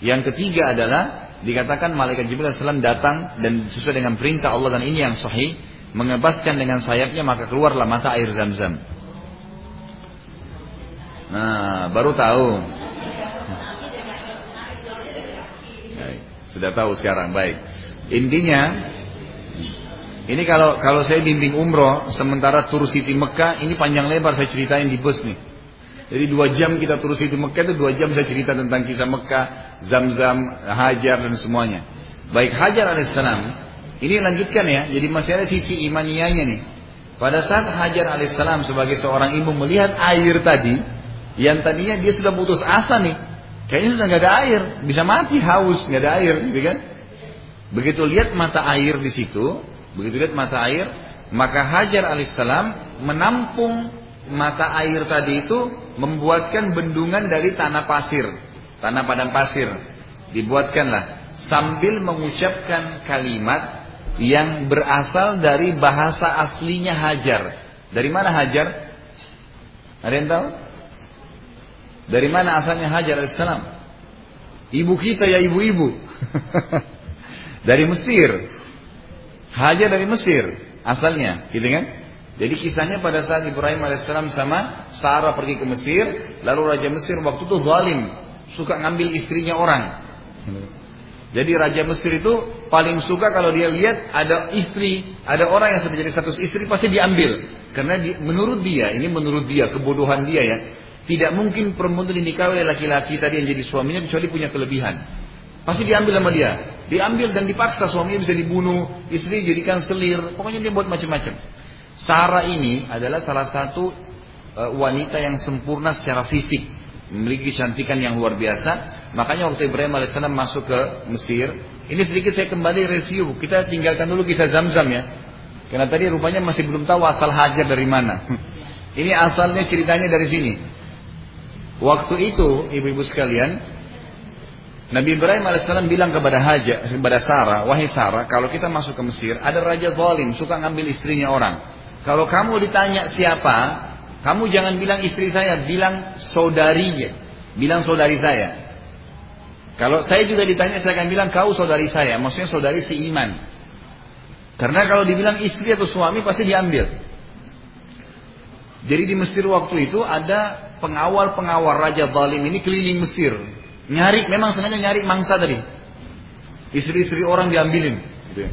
Yang ketiga adalah dikatakan malaikat Jibril alaihissalam datang dan sesuai dengan perintah Allah dan ini yang sahih mengebaskan dengan sayapnya maka keluarlah mata air zam-zam. Nah, baru tahu. Baik, sudah tahu sekarang, baik. Intinya ini kalau kalau saya bimbing umroh, sementara tur Siti Mekah, ini panjang lebar saya ceritain di bus nih. Jadi dua jam kita tur Siti Mekah itu dua jam saya cerita tentang kisah Mekah, Zam-Zam, Hajar dan semuanya. Baik Hajar alaihissalam, ini lanjutkan ya. Jadi masih ada sisi imanianya nih. Pada saat Hajar alaihissalam sebagai seorang ibu melihat air tadi, yang tadinya dia sudah putus asa nih, kayaknya sudah nggak ada air, bisa mati haus nggak ada air, gitu kan? Begitu lihat mata air di situ, Begitu lihat mata air, maka Hajar alaihissalam menampung mata air tadi itu membuatkan bendungan dari tanah pasir, tanah padang pasir. Dibuatkanlah sambil mengucapkan kalimat yang berasal dari bahasa aslinya Hajar. Dari mana Hajar? Ada yang tahu? Dari mana asalnya Hajar alaihissalam? Ibu kita ya ibu-ibu. dari Mesir. Hajar dari Mesir asalnya, gitu kan? Jadi kisahnya pada saat Ibrahim alaihissalam sama Sarah pergi ke Mesir, lalu Raja Mesir waktu itu zalim, suka ngambil istrinya orang. Jadi Raja Mesir itu paling suka kalau dia lihat ada istri, ada orang yang sudah jadi status istri pasti diambil. Karena di, menurut dia, ini menurut dia, kebodohan dia ya, tidak mungkin perempuan itu dinikahi oleh laki-laki tadi yang jadi suaminya kecuali punya kelebihan. Pasti diambil sama dia. Diambil dan dipaksa suaminya bisa dibunuh, istri jadikan selir, pokoknya dia buat macam-macam. Sarah ini adalah salah satu uh, wanita yang sempurna secara fisik, memiliki kecantikan yang luar biasa. Makanya waktu Ibrahim alaihissalam masuk ke Mesir, ini sedikit saya kembali review. Kita tinggalkan dulu kisah Zamzam ya. Karena tadi rupanya masih belum tahu asal Hajar dari mana. Ini asalnya ceritanya dari sini. Waktu itu, ibu-ibu sekalian, Nabi Ibrahim alaihissalam bilang kepada Haja, kepada Sarah, wahai Sarah, kalau kita masuk ke Mesir, ada raja zalim suka ngambil istrinya orang. Kalau kamu ditanya siapa, kamu jangan bilang istri saya, bilang saudarinya, bilang saudari saya. Kalau saya juga ditanya, saya akan bilang kau saudari saya, maksudnya saudari si iman. Karena kalau dibilang istri atau suami pasti diambil. Jadi di Mesir waktu itu ada pengawal-pengawal raja zalim ini keliling Mesir Nyari, memang sengaja nyari mangsa tadi. Istri-istri orang diambilin. Gitu ya.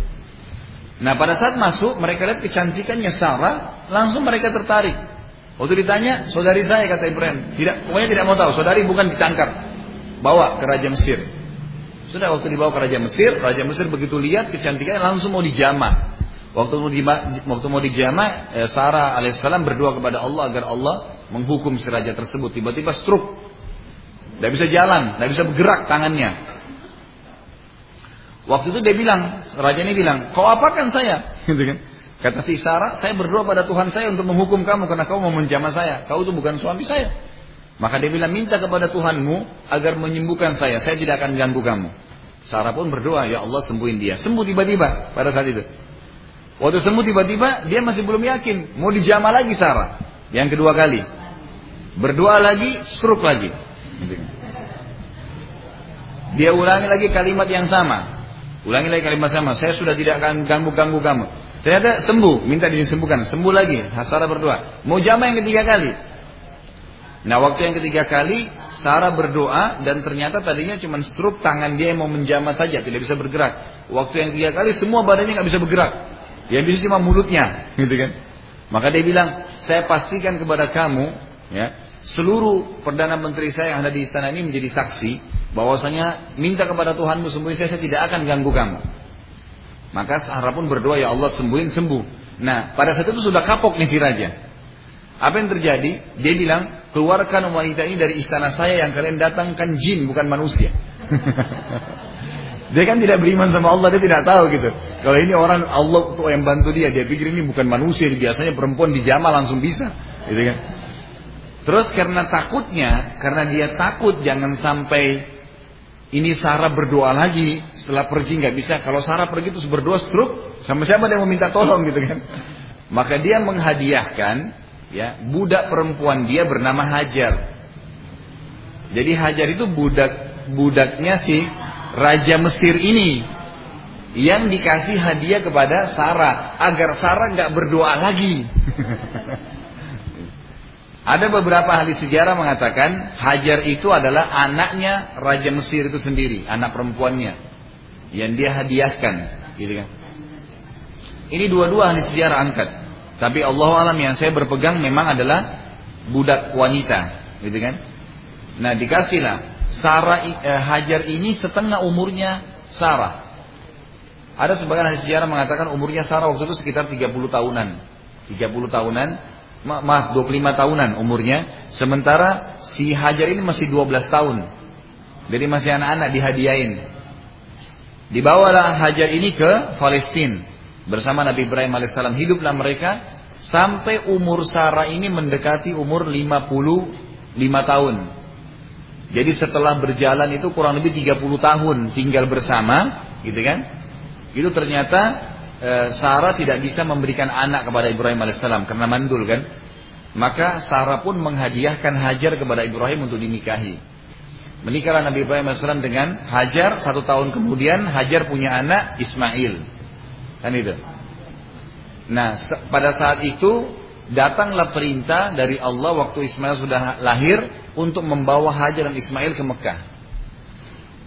Nah pada saat masuk mereka lihat kecantikannya Sarah, langsung mereka tertarik. Waktu ditanya, saudari saya kata Ibrahim, tidak, pokoknya tidak mau tahu. Saudari bukan ditangkap, bawa ke Raja Mesir. Sudah waktu dibawa ke Raja Mesir, Raja Mesir begitu lihat kecantikannya langsung mau dijamah. Waktu mau dijamah, waktu mau dijamah, eh, Sarah alaihissalam berdoa kepada Allah agar Allah menghukum si raja tersebut. Tiba-tiba stroke, tidak bisa jalan, tidak bisa bergerak tangannya. Waktu itu dia bilang, raja ini bilang, kau apakan saya? Gitu kan? Kata si Sarah, saya berdoa pada Tuhan saya untuk menghukum kamu karena kau mau menjamah saya. Kau itu bukan suami saya. Maka dia bilang, minta kepada Tuhanmu agar menyembuhkan saya. Saya tidak akan ganggu kamu. Sarah pun berdoa, ya Allah sembuhin dia. Sembuh tiba-tiba pada saat itu. Waktu sembuh tiba-tiba dia masih belum yakin. Mau dijamah lagi Sarah. Yang kedua kali. Berdoa lagi, stroke lagi. Dia ulangi lagi kalimat yang sama. Ulangi lagi kalimat sama. Saya sudah tidak akan ganggu-ganggu kamu. Ternyata sembuh. Minta disembuhkan. Sembuh lagi. Sarah berdoa. Mau jamah yang ketiga kali. Nah waktu yang ketiga kali Sarah berdoa dan ternyata tadinya cuma stroke tangan dia yang mau menjamah saja tidak bisa bergerak. Waktu yang ketiga kali semua badannya nggak bisa bergerak. Yang bisa cuma mulutnya, gitu kan? Maka dia bilang, saya pastikan kepada kamu, ya, seluruh perdana menteri saya yang ada di istana ini menjadi saksi bahwasanya minta kepada Tuhanmu sembuhin saya, saya tidak akan ganggu kamu. Maka Sarah pun berdoa ya Allah sembuhin sembuh. Nah pada saat itu sudah kapok nih si raja. Apa yang terjadi? Dia bilang keluarkan wanita ini dari istana saya yang kalian datangkan jin bukan manusia. Dia kan tidak beriman sama Allah, dia tidak tahu gitu. Kalau ini orang Allah tuh yang bantu dia, dia pikir ini bukan manusia, biasanya perempuan dijama langsung bisa, gitu kan. Terus karena takutnya, karena dia takut jangan sampai ini Sarah berdoa lagi setelah pergi nggak bisa. Kalau Sarah pergi terus berdoa stroke, sama siapa dia mau minta tolong gitu kan? Maka dia menghadiahkan ya budak perempuan dia bernama Hajar. Jadi Hajar itu budak budaknya si Raja Mesir ini yang dikasih hadiah kepada Sarah agar Sarah nggak berdoa lagi. Ada beberapa ahli sejarah mengatakan Hajar itu adalah anaknya Raja Mesir itu sendiri, anak perempuannya yang dia hadiahkan, gitu kan. Ini dua-dua ahli sejarah angkat. Tapi Allah alam yang saya berpegang memang adalah budak wanita, gitu kan. Nah dikasihlah Sarah eh, Hajar ini setengah umurnya Sarah. Ada sebagian ahli sejarah mengatakan umurnya Sarah waktu itu sekitar 30 tahunan. 30 tahunan, maaf 25 tahunan umurnya. Sementara si Hajar ini masih 12 tahun. Jadi masih anak-anak dihadiahin. Dibawalah Hajar ini ke Palestina bersama Nabi Ibrahim alaihissalam hiduplah mereka sampai umur Sarah ini mendekati umur 55 tahun. Jadi setelah berjalan itu kurang lebih 30 tahun tinggal bersama, gitu kan? Itu ternyata Sarah tidak bisa memberikan anak kepada Ibrahim alaihissalam karena mandul kan? Maka Sarah pun menghadiahkan Hajar kepada Ibrahim untuk dinikahi. Menikahlah Nabi Ibrahim alaihissalam dengan Hajar. Satu tahun kemudian Hajar punya anak Ismail. Kan itu. Nah, pada saat itu datanglah perintah dari Allah waktu Ismail sudah lahir untuk membawa Hajar dan Ismail ke Mekah.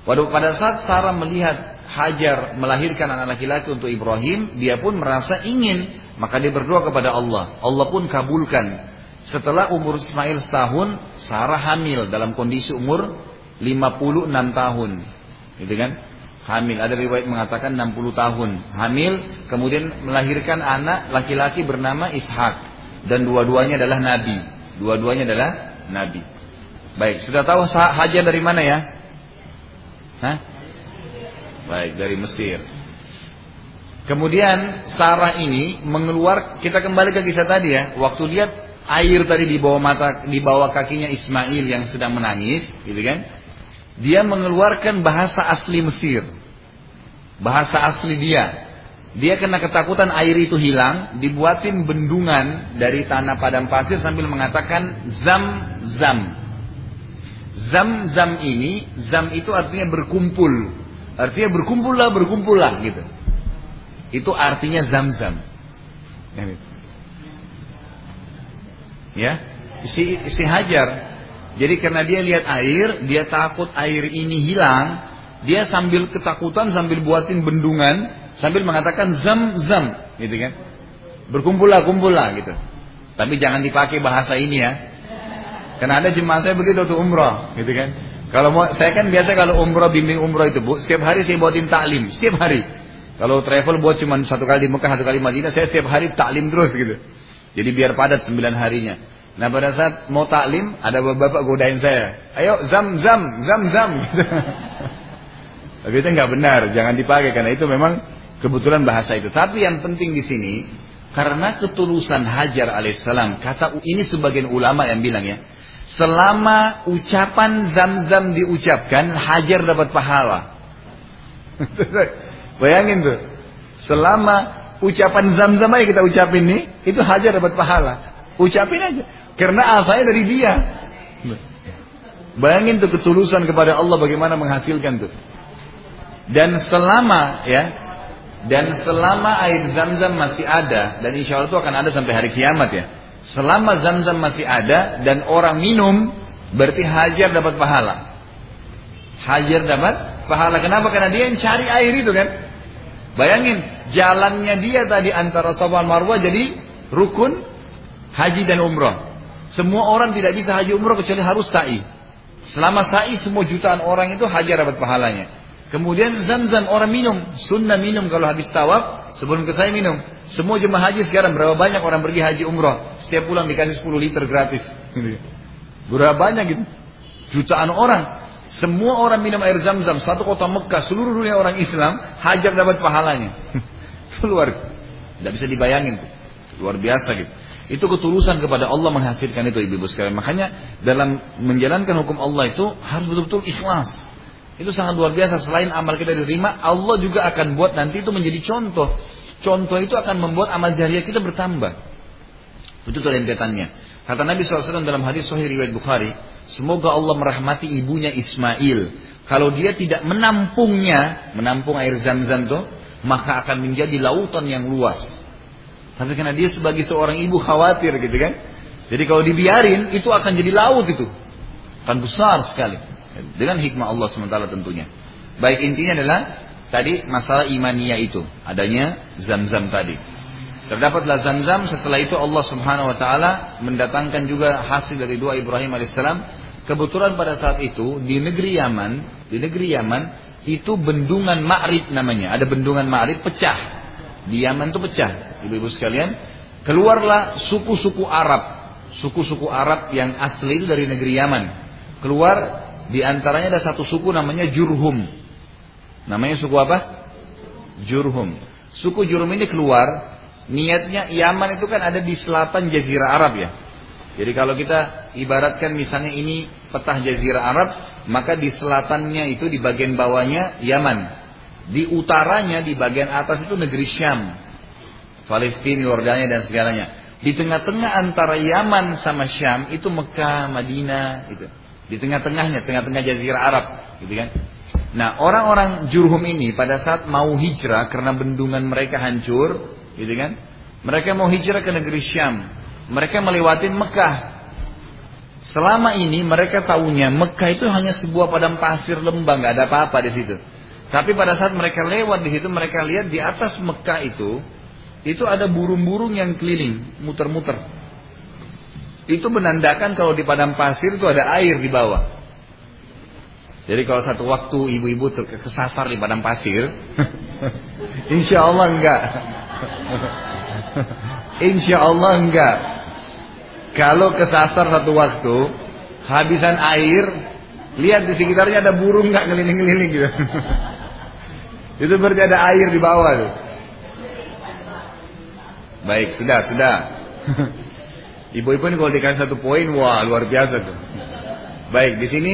Pada saat Sarah melihat Hajar melahirkan anak laki-laki untuk Ibrahim, dia pun merasa ingin, maka dia berdoa kepada Allah. Allah pun kabulkan. Setelah umur Ismail setahun, Sarah hamil dalam kondisi umur 56 tahun. Gitu kan? Hamil. Ada riwayat mengatakan 60 tahun. Hamil, kemudian melahirkan anak laki-laki bernama Ishak dan dua-duanya adalah nabi. Dua-duanya adalah nabi. Baik, sudah tahu hajar dari mana ya? Hah? Baik, dari Mesir. Kemudian Sarah ini mengeluar, kita kembali ke kisah tadi ya. Waktu lihat air tadi di bawah mata, di bawah kakinya Ismail yang sedang menangis, gitu kan? Dia mengeluarkan bahasa asli Mesir. Bahasa asli dia. Dia kena ketakutan air itu hilang, dibuatin bendungan dari tanah padang pasir sambil mengatakan zam zam. Zam zam ini, zam itu artinya berkumpul. Artinya berkumpullah, berkumpullah gitu. Itu artinya zam zam. Ya, si, si Hajar. Jadi karena dia lihat air, dia takut air ini hilang, dia sambil ketakutan sambil buatin bendungan sambil mengatakan zam zam gitu kan berkumpullah kumpullah gitu Tapi jangan dipakai bahasa ini ya. Karena ada jemaah saya begitu tuh umroh, gitu kan. Kalau mau, saya kan biasa kalau umroh bimbing umroh itu bu, setiap hari saya buatin taklim, setiap hari. Kalau travel buat cuma satu kali di Mekah, satu kali Madinah, saya setiap hari taklim terus gitu. Jadi biar padat sembilan harinya. Nah pada saat mau taklim, ada bapak-bapak godain saya. Ayo zam zam, zam zam. Tapi itu nggak benar, jangan dipakai karena itu memang kebetulan bahasa itu. Tapi yang penting di sini, karena ketulusan Hajar alaihissalam, kata ini sebagian ulama yang bilang ya, selama ucapan zam-zam diucapkan, Hajar dapat pahala. Bayangin tuh, selama ucapan zam-zam aja kita ucapin nih, itu Hajar dapat pahala. Ucapin aja, karena asalnya dari dia. Bayangin tuh ketulusan kepada Allah bagaimana menghasilkan tuh. Dan selama ya dan selama air zam-zam masih ada, dan insya Allah itu akan ada sampai hari kiamat ya. Selama zam-zam masih ada dan orang minum, berarti hajar dapat pahala. Hajar dapat pahala. Kenapa? Karena dia yang cari air itu kan. Bayangin, jalannya dia tadi antara Safa Marwah jadi rukun haji dan umrah. Semua orang tidak bisa haji umrah kecuali harus sa'i. Selama sa'i semua jutaan orang itu hajar dapat pahalanya. Kemudian zam-zam orang minum. Sunnah minum kalau habis tawaf. Sebelum ke saya minum. Semua jemaah haji sekarang berapa banyak orang pergi haji umrah. Setiap pulang dikasih 10 liter gratis. Berapa banyak gitu. Jutaan orang. Semua orang minum air zam-zam. Satu kota Mekah. Seluruh dunia orang Islam. Hajar dapat pahalanya. Itu luar. Tidak bisa dibayangin. Luar biasa gitu. Itu ketulusan kepada Allah menghasilkan itu ibu-ibu sekalian. Makanya dalam menjalankan hukum Allah itu harus betul-betul ikhlas. Itu sangat luar biasa. Selain amal kita diterima, Allah juga akan buat nanti itu menjadi contoh. Contoh itu akan membuat amal jariah kita bertambah. Itu kelempetannya. Kata Nabi SAW dalam hadis Sahih riwayat Bukhari, semoga Allah merahmati ibunya Ismail. Kalau dia tidak menampungnya, menampung air zam-zam itu, maka akan menjadi lautan yang luas. Tapi karena dia sebagai seorang ibu khawatir gitu kan. Jadi kalau dibiarin, itu akan jadi laut itu. Akan besar sekali. Dengan hikmah Allah SWT tentunya. Baik intinya adalah tadi masalah imania itu. Adanya zam-zam tadi. Terdapatlah zam-zam setelah itu Allah Subhanahu wa taala mendatangkan juga hasil dari doa Ibrahim alaihissalam. Kebetulan pada saat itu di negeri Yaman, di negeri Yaman itu bendungan Ma'rib namanya. Ada bendungan Ma'rib pecah. Di Yaman itu pecah. Ibu-ibu sekalian, keluarlah suku-suku Arab. Suku-suku Arab yang asli itu dari negeri Yaman. Keluar di antaranya ada satu suku namanya Jurhum. Namanya suku apa? Jurhum. Suku Jurhum ini keluar, niatnya Yaman itu kan ada di selatan Jazirah Arab ya. Jadi kalau kita ibaratkan misalnya ini petah Jazirah Arab, maka di selatannya itu di bagian bawahnya Yaman. Di utaranya di bagian atas itu negeri Syam. Palestina, Yordania dan segalanya. Di tengah-tengah antara Yaman sama Syam itu Mekah, Madinah itu. Di tengah-tengahnya, tengah-tengah jazirah Arab, gitu kan. Nah, orang-orang Jurhum ini pada saat mau hijrah karena bendungan mereka hancur, gitu kan. Mereka mau hijrah ke negeri Syam. Mereka melewati Mekah. Selama ini mereka tahunya Mekah itu hanya sebuah padang pasir lembang, nggak ada apa-apa di situ. Tapi pada saat mereka lewat di situ, mereka lihat di atas Mekah itu, itu ada burung-burung yang keliling, muter-muter. Itu menandakan kalau di padang pasir itu ada air di bawah. Jadi kalau satu waktu ibu-ibu kesasar di padang pasir, insya Allah enggak. insya Allah enggak. Kalau kesasar satu waktu, habisan air, lihat di sekitarnya ada burung nggak ngeliling-ngeliling gitu. Itu berarti ada air di bawah tuh. Baik, sudah, sudah. Ibu-ibu ini kalau dikasih satu poin, wah luar biasa tuh. Baik, di sini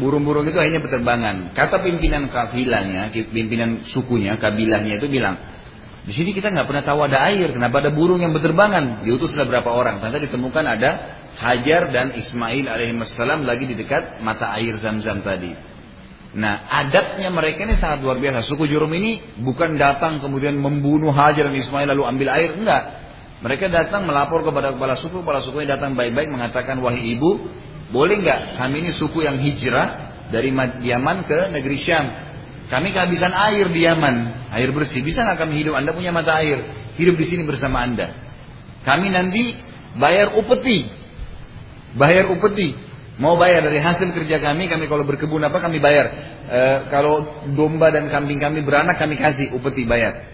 burung-burung itu hanya berterbangan. Kata pimpinan kafilahnya, pimpinan sukunya, kabilahnya itu bilang, di sini kita nggak pernah tahu ada air, kenapa ada burung yang berterbangan? Diutuslah berapa orang, ternyata ditemukan ada Hajar dan Ismail alaihissalam lagi di dekat mata air zam-zam tadi. Nah, adatnya mereka ini sangat luar biasa. Suku Jurum ini bukan datang kemudian membunuh Hajar dan Ismail lalu ambil air, enggak. Mereka datang melapor kepada kepala suku, kepala suku yang datang baik-baik mengatakan, wahai ibu, boleh nggak kami ini suku yang hijrah dari Yaman ke negeri Syam. Kami kehabisan air di Yaman, air bersih. Bisa nggak kami hidup? Anda punya mata air, hidup di sini bersama Anda. Kami nanti bayar upeti. Bayar upeti. Mau bayar dari hasil kerja kami, kami kalau berkebun apa kami bayar. E, kalau domba dan kambing kami beranak kami kasih upeti bayar.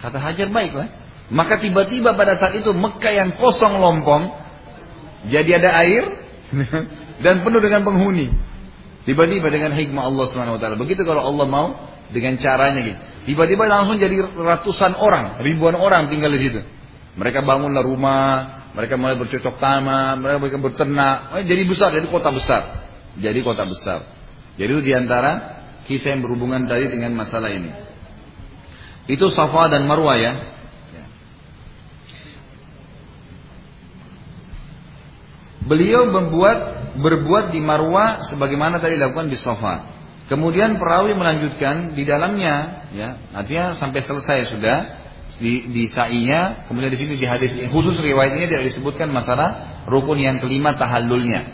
Kata Hajar baiklah. Maka tiba-tiba pada saat itu Mekah yang kosong lompong jadi ada air dan penuh dengan penghuni. Tiba-tiba dengan hikmah Allah Subhanahu wa taala. Begitu kalau Allah mau dengan caranya gitu. Tiba-tiba langsung jadi ratusan orang, ribuan orang tinggal di situ. Mereka bangunlah rumah, mereka mulai bercocok tanam, mereka berternak, eh, jadi besar, jadi kota besar. Jadi kota besar. Jadi itu di antara kisah yang berhubungan tadi dengan masalah ini. Itu Safa dan Marwah ya. Beliau membuat berbuat di Marwah sebagaimana tadi dilakukan di Safa. Kemudian perawi melanjutkan di dalamnya, ya, artinya sampai selesai sudah di, di sa'inya, kemudian di sini di hadis khusus riwayat ini tidak disebutkan masalah rukun yang kelima tahallulnya,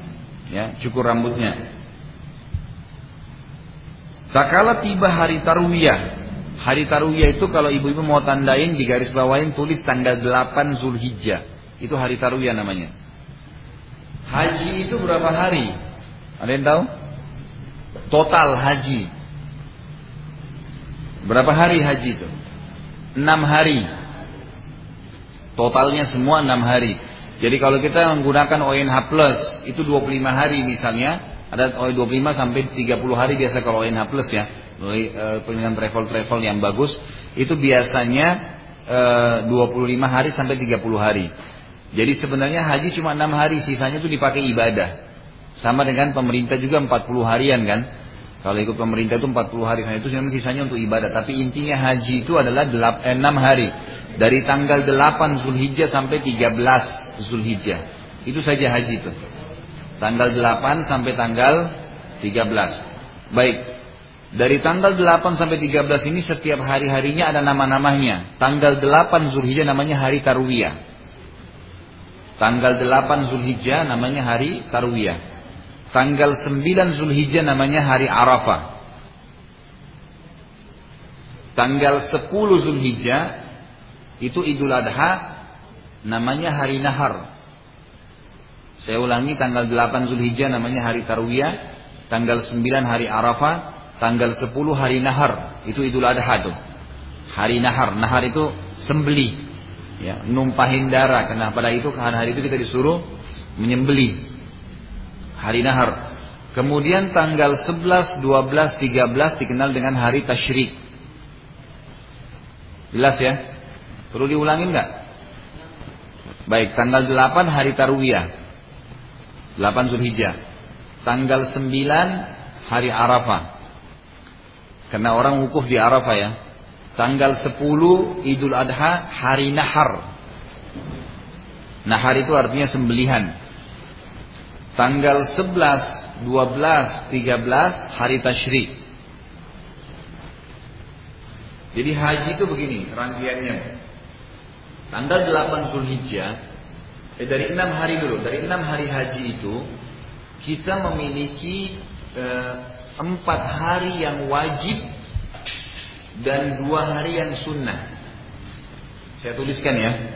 ya, cukur rambutnya. Tak kala tiba hari tarwiyah. Hari tarwiyah itu kalau ibu-ibu mau tandain di garis bawahin tulis tanggal 8 Zulhijjah. Itu hari tarwiyah namanya. Haji itu berapa hari? Ada yang tahu? Total haji. Berapa hari haji itu? Enam hari. Totalnya semua enam hari. Jadi kalau kita menggunakan ONH Plus itu 25 hari misalnya, ada 25 sampai 30 hari biasa kalau ONH Plus ya. Eh, dengan travel-travel yang bagus itu biasanya eh, 25 hari sampai 30 hari. Jadi sebenarnya haji cuma 6 hari, sisanya itu dipakai ibadah. Sama dengan pemerintah juga 40 harian kan. Kalau ikut pemerintah itu 40 hari, nah itu sisanya untuk ibadah. Tapi intinya haji itu adalah 6 eh, hari. Dari tanggal 8 Zulhijjah sampai 13 Zulhijjah. Itu saja haji itu. Tanggal 8 sampai tanggal 13. Baik. Dari tanggal 8 sampai 13 ini setiap hari-harinya ada nama-namanya. Tanggal 8 Zulhijjah namanya hari Tarwiyah. Tanggal 8 Zulhijjah namanya hari Tarwiyah. Tanggal 9 Zulhijjah namanya hari Arafah. Tanggal 10 Zulhijjah itu Idul Adha namanya hari Nahar. Saya ulangi tanggal 8 Zulhijjah namanya hari Tarwiyah, tanggal 9 hari Arafah, tanggal 10 hari Nahar. Itu Idul Adha tuh. Hari Nahar. Nahar itu sembeli. Ya, numpahin darah karena pada itu hari-hari itu kita disuruh menyembeli hari nahar. Kemudian tanggal 11, 12, 13 dikenal dengan hari tasyrik. Jelas ya? Perlu diulangin nggak? Baik, tanggal 8 hari Tarwiyah. 8 Zulhijjah. Tanggal 9 hari Arafah. Karena orang wukuf di Arafah ya. Tanggal 10 Idul Adha hari Nahar. Nahar itu artinya sembelihan tanggal 11, 12, 13 hari tasyrik. Jadi haji itu begini rangkaiannya. Tanggal 8 Zulhijjah, eh, dari 6 hari dulu, dari 6 hari haji itu kita memiliki eh, 4 hari yang wajib dan 2 hari yang sunnah. Saya tuliskan ya.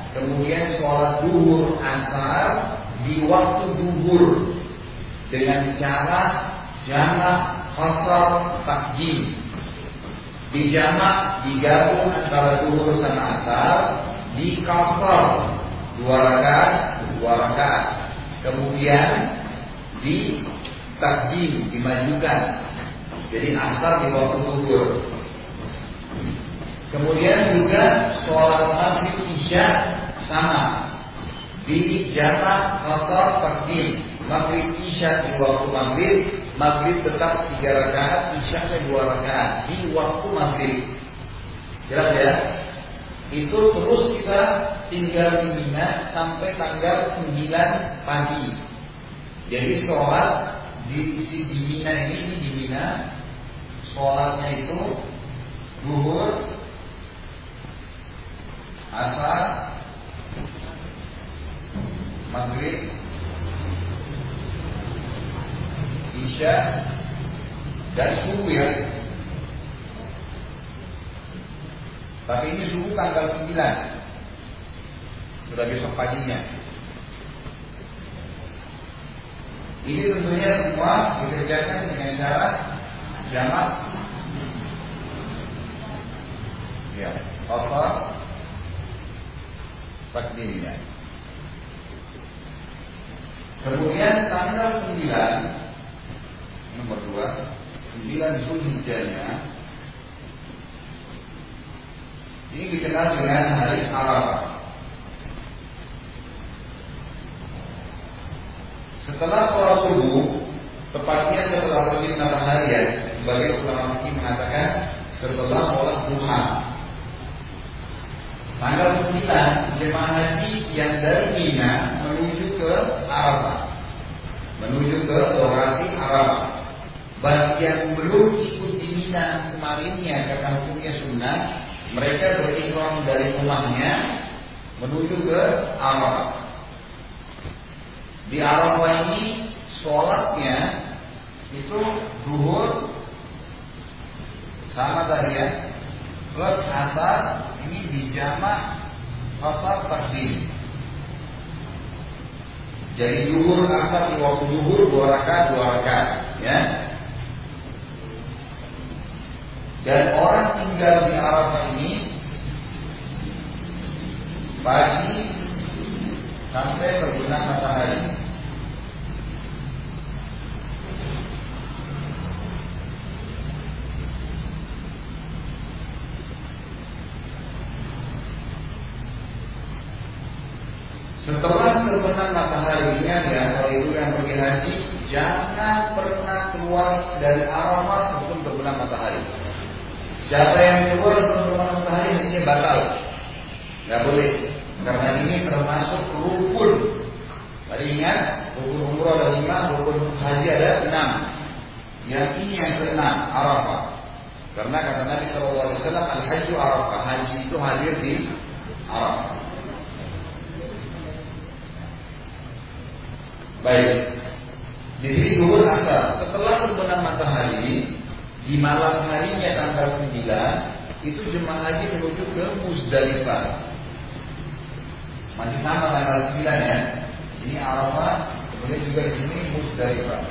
kemudian sholat duhur asar di waktu duhur. dengan cara jamak fasal takjim. Di jamak digabung antara duhur sama asar, di kasar dua rakaat, dua rakaat. Kemudian di takjim dimajukan. Jadi asar di waktu duhur. Kemudian juga sholat maghrib isya sama. Di jamak kasar takdim maghrib isya di waktu maghrib maghrib tetap tiga rakaat isya dua rakaat di waktu maghrib. Jelas ya? Itu terus kita tinggal di Mina sampai tanggal 9 pagi. Jadi sholat di, di Mina ini, di Mina sholatnya itu zuhur asar maghrib isya dan subuh ya. Tapi ini subuh tanggal 9 sudah besok paginya. Ini tentunya semua dikerjakan dengan cara jamak. Ya asar takdirnya. Kemudian tanggal 9 nomor 2 9 Zulhijjahnya ini dikenal dengan hari Arafah. Setelah sholat subuh, tepatnya setelah terbit matahari ya, sebagai ulama mengatakan setelah sholat duha Tanggal 9 jemaah haji yang dari Mina menuju ke Arafah. Menuju ke lokasi Arafah. Bagi yang belum ikut di Mina kemarinnya karena hukumnya sunnah, mereka berihram dari rumahnya menuju ke Arafah. Di Arafah ini sholatnya itu duhur sama tadi ya plus asar ini dijamak asar takdim. Jadi duhur asar di waktu duhur dua rakaat dua rakaat, ya. Dan orang tinggal di Arafah ini pagi sampai terbenam matahari. Setelah terbenam matahari ingat ya kalau itu yang pergi haji jangan pernah keluar dari Arafah sebelum terbenam matahari. Siapa yang keluar sebelum terbenam matahari hajinya batal. Gak boleh karena ini termasuk rukun. Tadi ingat rukun umroh ada lima, rukun haji ada enam. Yang ini yang keenam Arafah. Karena kata Nabi Shallallahu Alaihi Wasallam al haji Arafah. Haji itu hadir di Arafah. Baik. Di sini duhur asar. Setelah terbenam matahari di malam harinya tanggal 9 itu jemaah haji menuju ke Musdalifah. Masih sama tanggal 9 ya. Ini Arafah, kemudian juga di sini Musdalifah.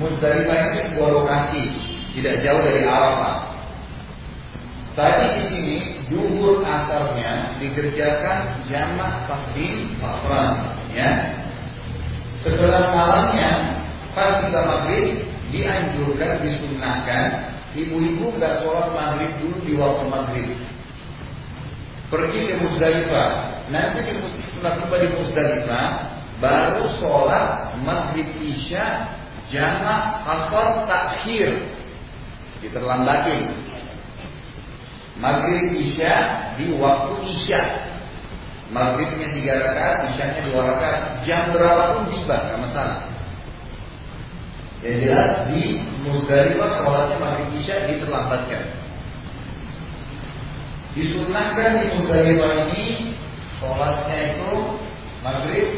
Musdalifah ini sebuah lokasi tidak jauh dari Arafah. Tadi di sini duhur asarnya dikerjakan jamak takdim asran ya. Setelah malamnya pas kita maghrib dianjurkan disunahkan ibu-ibu nggak sholat maghrib dulu di waktu maghrib. Pergi ke Musdalifah nanti di, tiba di Musdalifah baru sholat maghrib isya jamak asar takhir. Diterlambatin Maghrib Isya di waktu Isya. Maghribnya tiga rakaat, Isyanya dua rakaat. Jam berapapun tiba, nggak masalah. Yang jelas di Musdalifah sholatnya maghrib Isya diterlambatkan. Disunahkan di Musdalifah ini sholatnya itu maghrib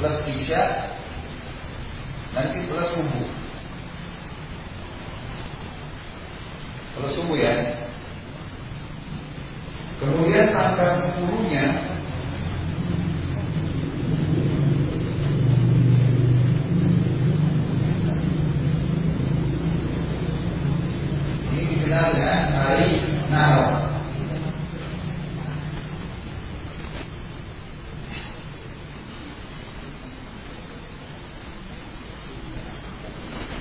plus Isya nanti plus subuh. Kalau subuh ya. tanggal 10 nya ini dikenal dengan hari Nahar.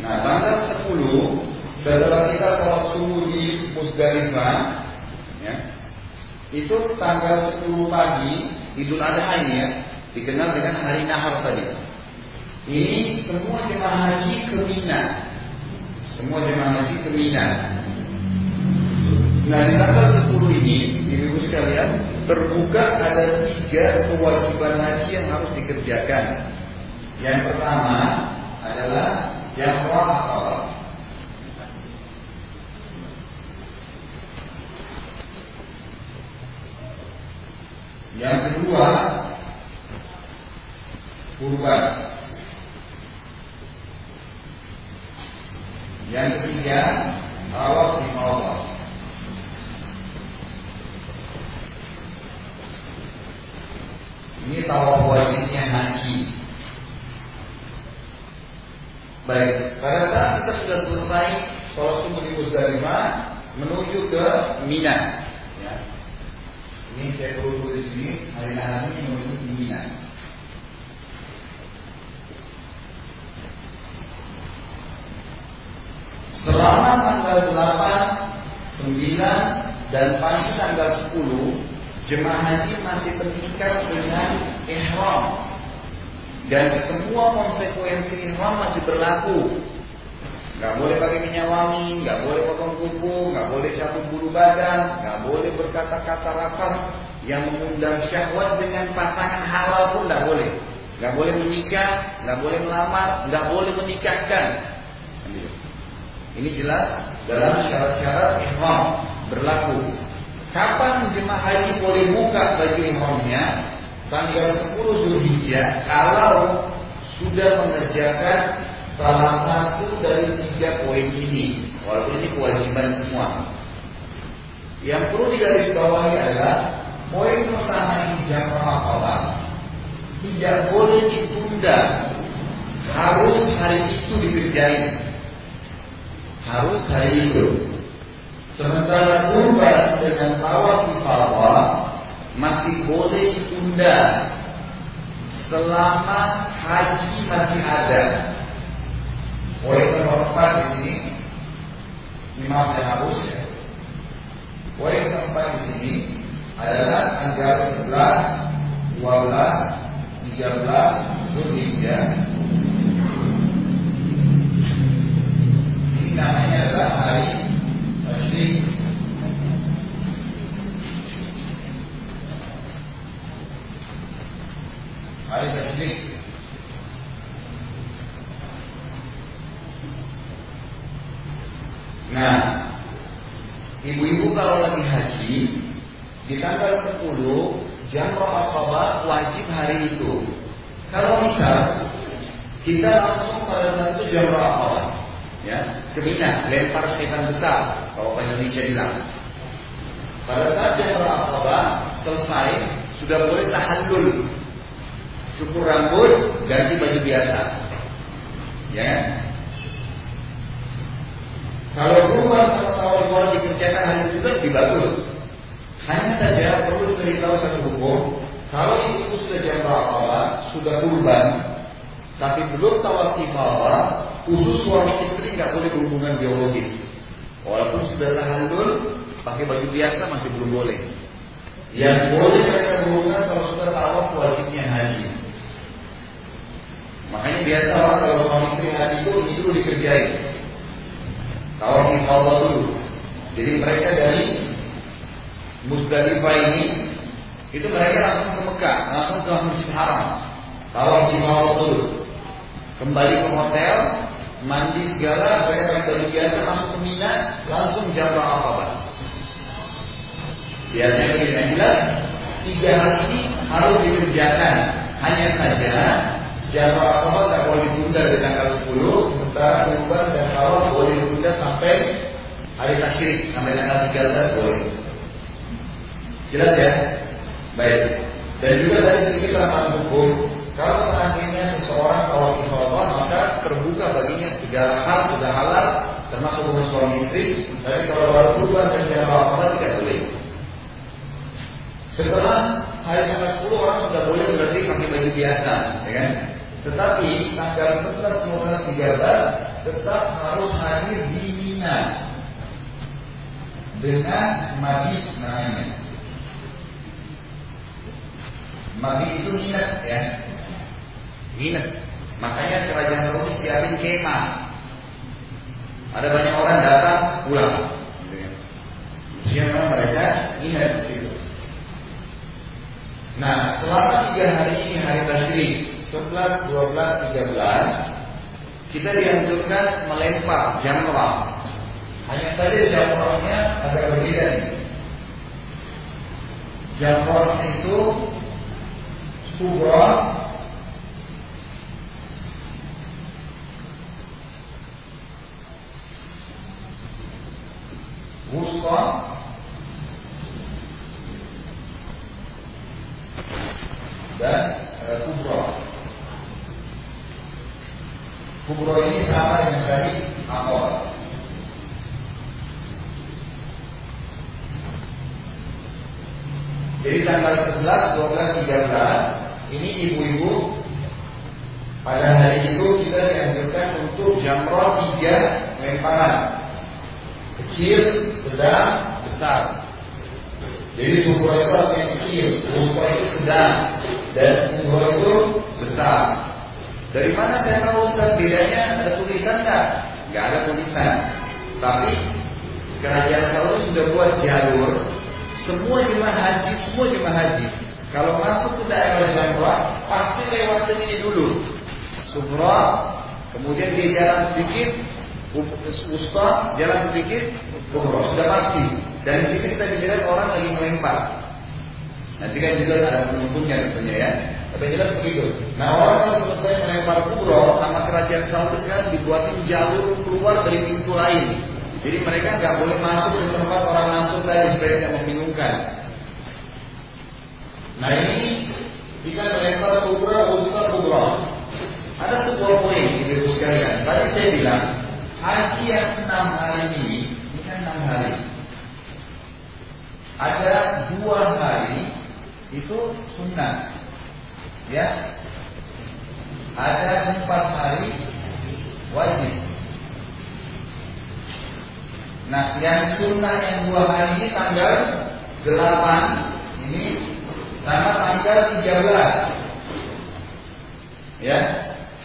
Nah, tanggal 10 setelah kita sholat subuh di Musdalifah, ya, itu tanggal 10 pagi Idul Adha ini ya, dikenal dengan hari Nahar tadi. Ini semua jemaah haji ke Mina. Semua jemaah haji ke Mina. Nah di tanggal 10 ini, ibu sekalian, terbuka ada tiga kewajiban haji yang harus dikerjakan. Yang pertama adalah jamrah Yang kedua, kurban. Yang ketiga, tawaf di Allah. Ini tawaf wajibnya haji. Baik, pada saat kita sudah selesai sholat subuh di Musdalifah menuju ke Mina. Ya. Ini saya perlu di sini hari ini menuju ke Mina. Selama tanggal 8, 9, dan pagi tanggal 10 Jemaah haji masih terikat dengan ihram dan semua konsekuensi ihram masih berlaku. Gak boleh pakai minyak wangi, gak boleh potong kuku, gak boleh cabut bulu badan, gak boleh berkata-kata rapat yang mengundang syahwat dengan pasangan halal pun gak boleh. Gak boleh menikah, gak boleh melamar, gak boleh menikahkan. Ini jelas dalam syarat-syarat ihram berlaku. Kapan jemaah haji boleh buka baju ihramnya? Tanggal 10 Zulhijjah kalau sudah mengerjakan salah satu dari tiga poin ini. Walaupun ini kewajiban semua. Yang perlu digarisbawahi adalah poin pertama jamrah akabah tidak boleh ditunda. Harus hari itu dikerjain. Harus hari itu. Sementara kurban dengan tawaf ifadah masih boleh ditunda selama haji masih ada. Oleh nomor empat di sini, ini maaf saya hapus ya. Poin keempat di sini adalah tanggal 11, 12, 13 Zulhijjah. Ini namanya adalah hari Tasyrik Hari Nah Ibu-ibu kalau lagi haji Di tanggal 10 Jamrah Aqabah wajib hari itu. Kalau misal Kita langsung pada saat itu Jamrah Aqabah ya. Ke Mina lempar setan besar kalau orang Indonesia bilang. Pada saat yang Aqabah selesai sudah boleh tahallul. Cukur rambut ganti baju biasa ya kalau rumah atau tawar dikerjakan hari itu lebih bagus hanya saja perlu diberitahu satu hukum kalau itu sudah jam Aqabah sudah kurban tapi belum tawar ifadah khusus suami istri nggak boleh berhubungan biologis. Walaupun sudah tahallul, pakai baju biasa masih belum boleh. Yang boleh mereka berhubungan kalau sudah tawaf wajibnya haji. Makanya biasa kalau suami istri haji itu dulu dikerjain. Tawaf Allah dulu. Jadi mereka dari Musdalifah ini itu mereka langsung ke Mekah, langsung ke Masjid Haram. Tawaf Allah dulu. Kembali ke hotel, mandi segala, mereka baju biasa masuk ke Mina, langsung jamrah apa Biasanya begini jelas, tiga hal ini harus dikerjakan. Hanya saja jamrah apa tidak boleh ditunda di tanggal 10, sementara kurban sampai hari tasyrik, sampai tanggal 13 boleh. Jelas ya? Dan juga dari sedikit tentang hukum, kalau seandainya seseorang kalau ifadah maka terbuka baginya segala hal sudah halal termasuk hubungan suami istri. Tapi kalau baru berubah dan tidak apa tidak boleh. Setelah hari tanggal 10 orang sudah boleh berarti pakai baju biasa, ya kan? Tetapi tanggal 11, 12, 13 tetap harus hadir di Mina dengan mabit namanya. Mabit itu minat ya, minat. Makanya kerajaan Saudi siapin kemah. Ada banyak orang datang pulang. Siapa mereka ingat di situ. Nah, selama tiga hari ini hari tasrik 11, 12, 13 kita dianjurkan melempar jamrah. Hanya saja jamrahnya agak berbeda nih. Jamrah itu kubra wusta dan e. Kubro ini sama dengan tadi akor. Jadi tanggal 11, 12, 13 ini ibu-ibu pada hari itu kita dianjurkan untuk jamroh tiga lemparan kecil, sedang, besar. Jadi kubro itu artinya kecil, kubro itu sedang, dan kubro itu besar. Dari mana saya tahu Ustaz bedanya ada tulisan nggak? Nggak ada tulisan. Tapi kerajaan Saudi sudah buat jalur semua jemaah haji, semua jemaah haji. Kalau masuk ke daerah Jamrah, pasti lewat ini dulu. Sumrah, kemudian dia jalan sedikit, Ustaz jalan sedikit, umroh sudah pasti. Dan di sini kita bisa orang lagi melempar. Nanti kan juga ada penuntunnya tentunya ya. Tapi jelas begitu. Nah orang kalau selesai melempar umroh sama kerajaan Saudi sekarang dibuatin jalur keluar dari pintu lain. Jadi mereka nggak boleh masuk di tempat orang masuk lagi supaya tidak membingungkan. Nah ini kita melempar kubra, ustaz kubra. Ada sebuah poin ibu sekalian. Tadi saya bilang haji yang enam hari ini, ini kan enam hari. Ada dua hari itu sunnah, ya. Ada empat hari wajib. Nah, yang sunnah yang dua hari ini tanggal 8 ini sama tanggal 13. Ya,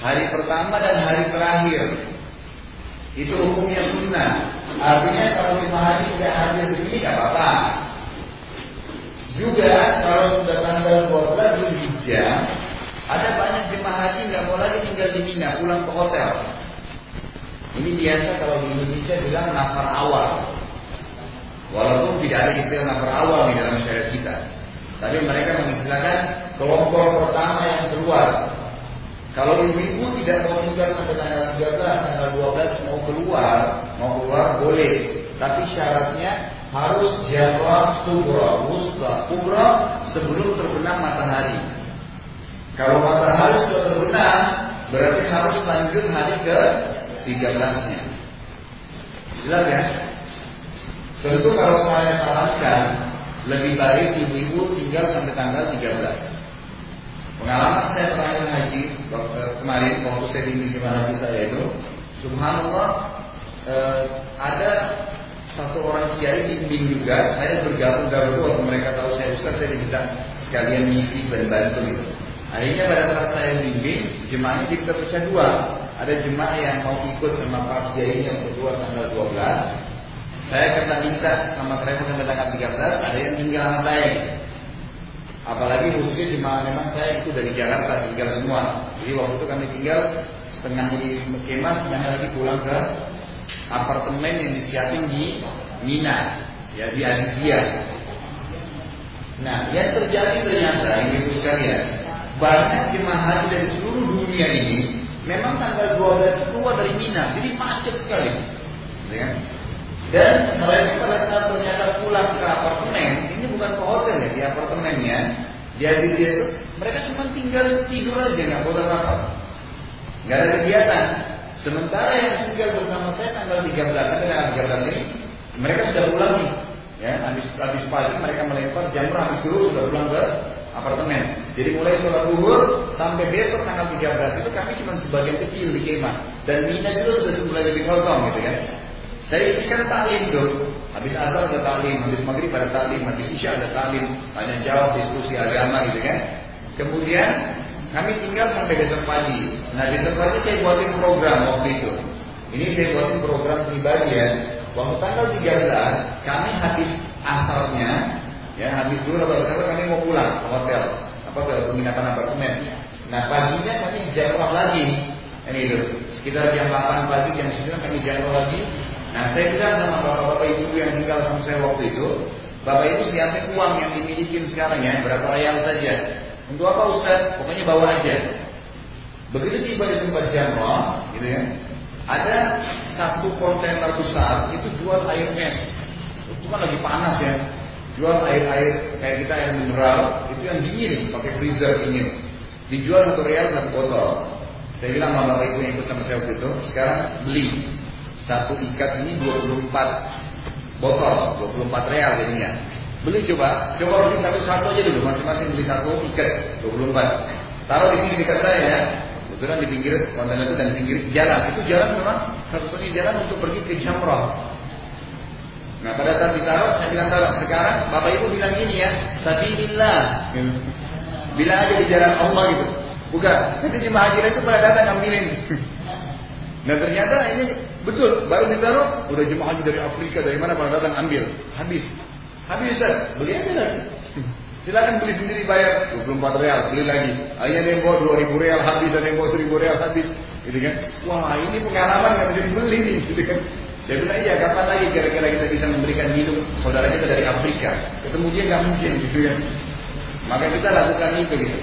hari pertama dan hari terakhir. Itu hukumnya sunnah. Artinya kalau lima hari tidak hadir di sini tidak apa-apa. Juga kalau sudah tanggal 12 Zulhijjah, ada banyak jemaah haji nggak mau lagi tinggal di Mina, pulang ke hotel. Ini biasa kalau di Indonesia bilang nafar awal. Walaupun tidak ada istilah nafar awal di dalam syariat kita. Tapi mereka mengistilahkan kelompok pertama yang keluar. Kalau ibu-ibu tidak mau tinggal sampai tanggal 13, tanggal 12 mau keluar, mau keluar boleh. Tapi syaratnya harus jawab kubra, wusta, kubra sebelum terbenam matahari. Kalau matahari sudah terbenam, berarti harus lanjut hari ke 13-nya. Jelas ya? Tentu kalau saya sarankan lebih baik ibu-ibu tinggal sampai tanggal 13. Pengalaman saya terakhir haji eh, kemarin waktu saya di jemaah haji saya itu, subhanallah eh, ada satu orang kiai bimbing juga. Saya bergabung gabung waktu mereka tahu saya ustaz, saya diminta sekalian misi dan bantu gitu. Akhirnya pada saat saya bimbing, jemaahnya kita pecah dua ada jemaah yang mau ikut sama Pak Kiai yang berdua tanggal 12 saya karena minta sama mereka sampai tanggal 13 ada yang tinggal sama saya. Apalagi khususnya jemaah memang saya itu dari Jakarta tinggal semua. Jadi waktu itu kami tinggal setengah di kemah setengah lagi pulang ke apartemen yang disiapin di Mina ya di Aditya. Nah yang terjadi ternyata ibu sekalian banyak jemaah haji dari seluruh dunia ini Memang tanggal 12 keluar dari Mina, jadi macet sekali. Ya. Dan mereka pada saat ternyata pulang ke apartemen, ini bukan ke hotel ya, di apartemennya, Di hadis dia mereka cuma tinggal tidur aja nggak boleh apa, nggak ada kegiatan. Sementara yang tinggal bersama saya tanggal 13 sampai tanggal 13 ini mereka sudah pulang nih. Ya, habis habis pagi mereka melempar jamur habis dulu sudah pulang ke apartemen. Jadi mulai sholat duhur sampai besok tanggal 13 itu kami cuma sebagian kecil di kemah. Dan Mina juga sudah mulai lebih kosong gitu kan. Saya isikan taklim tuh. Habis asal ada taklim, habis maghrib ada taklim, habis isya ada taklim, tanya jawab, diskusi agama gitu kan. Kemudian kami tinggal sampai besok pagi. Nah besok pagi saya buatin program waktu itu. Ini saya buatin program pribadi ya. Waktu tanggal 13 kami habis asarnya, ya habis dulu atau asar kami mau pulang ke hotel, apa ke penginapan apartemen. Nah paginya kami jadwal lagi, ini itu sekitar jam 8 pagi jam 9 kami jadwal lagi Nah saya bilang sama bapak-bapak ibu yang tinggal sama saya waktu itu, bapak ibu siapin uang yang dimiliki sekarang ya, berapa real saja. Untuk apa Ustaz? Pokoknya bawa aja. Begitu tiba di tempat jamroh, gitu ya, ada satu kontainer besar itu jual air es. Itu lagi panas ya. Jual air-air kayak kita air mineral, itu yang dingin, pakai freezer dingin. Dijual satu real satu botol. Saya bilang sama bapak ibu yang ikut sama saya waktu itu, sekarang beli satu ikat ini 24 botol, 24 real jadinya. Beli coba, coba beli satu-satu aja dulu, masing-masing beli satu ikat 24. Taruh di sini dekat saya ya. Kebetulan di pinggir kontainer itu dan di pinggir jalan. Itu jalan memang satu-satunya jalan untuk pergi ke Jamrah. Nah pada saat ditaruh, saya bilang taruh. Sekarang Bapak Ibu bilang ini ya, Sabilillah. Bilang aja di jalan Allah gitu. Bukan, nanti jemaah haji itu pada datang ambilin. Nah ternyata ini betul, baru ditaruh, udah jemaah haji dari Afrika, dari mana pada datang ambil, habis. Habis Ustaz, beli aja lagi. Silakan beli sendiri bayar 24 real, beli lagi. Akhirnya ada yang bawa 2000 real habis, ada yang bawa 1000 real habis. Gitu kan. Wah ini pengalaman nggak bisa dibeli nih. Gitu kan. Saya bilang iya, kapan lagi kira-kira kita bisa memberikan minum saudara kita dari Afrika? Ketemu dia nggak mungkin gitu kan. Maka kita lakukan itu gitu.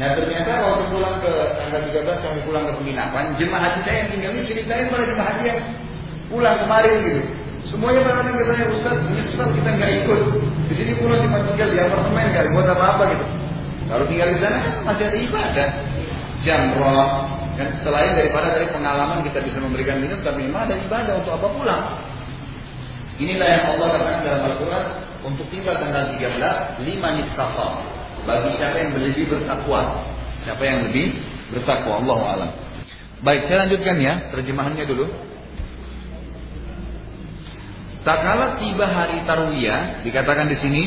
Nah ternyata waktu pulang ke tanggal 13 kami pulang ke penginapan, jemaah haji saya yang tinggal ini ceritain pada jemaah haji yang pulang kemarin gitu. Semuanya pada ke saya, Ustaz, Ustaz kita nggak ikut. Di sini pulang cuma tinggal di apartemen, nggak buat apa-apa gitu. Kalau tinggal di sana kan masih ada ibadah, jamroh, kan selain daripada dari pengalaman kita bisa memberikan minum, tapi memang ada ibadah untuk apa pulang. Inilah yang Allah katakan dalam Al-Quran untuk tinggal tanggal 13, lima nittaqa bagi siapa yang lebih bertakwa. Siapa yang lebih bertakwa Allah alam. Baik, saya lanjutkan ya terjemahannya dulu. Tak kala tiba hari Tarwiyah, dikatakan di sini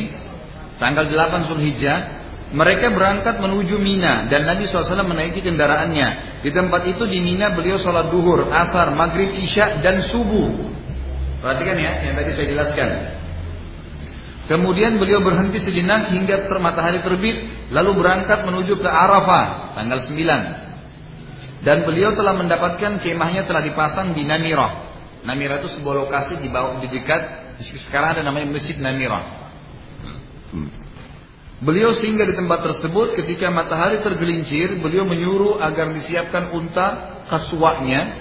tanggal 8 Zulhijjah, mereka berangkat menuju Mina dan Nabi SAW menaiki kendaraannya. Di tempat itu di Mina beliau sholat duhur, asar, maghrib, isya dan subuh. Perhatikan ya, yang tadi saya jelaskan. Kemudian beliau berhenti sejenak hingga matahari terbit, lalu berangkat menuju ke Arafah tanggal 9. Dan beliau telah mendapatkan kemahnya telah dipasang di Namirah. Namirah itu sebuah lokasi di bawah di dekat sekarang ada namanya Masjid Namirah. Beliau singgah di tempat tersebut ketika matahari tergelincir, beliau menyuruh agar disiapkan unta kaswaknya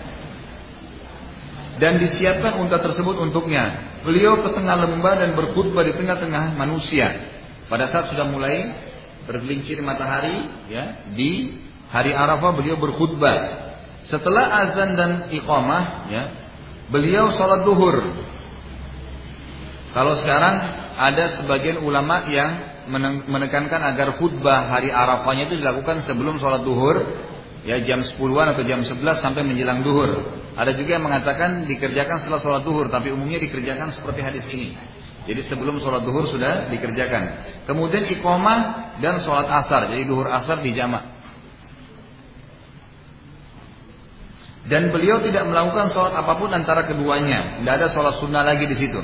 dan disiapkan unta tersebut untuknya. Beliau ke tengah lembah dan berkhutbah di tengah-tengah manusia. Pada saat sudah mulai bergelincir matahari, ya, di hari Arafah beliau berkhutbah. Setelah azan dan iqamah, ya, beliau sholat duhur. Kalau sekarang ada sebagian ulama yang menekankan agar khutbah hari Arafahnya itu dilakukan sebelum sholat duhur, ya jam 10-an atau jam 11 sampai menjelang duhur. Ada juga yang mengatakan dikerjakan setelah sholat duhur, tapi umumnya dikerjakan seperti hadis ini. Jadi sebelum sholat duhur sudah dikerjakan. Kemudian iqamah dan sholat asar. Jadi duhur asar di jamak. Dan beliau tidak melakukan sholat apa pun antara keduanya. Tidak ada sholat sunnah lagi di situ.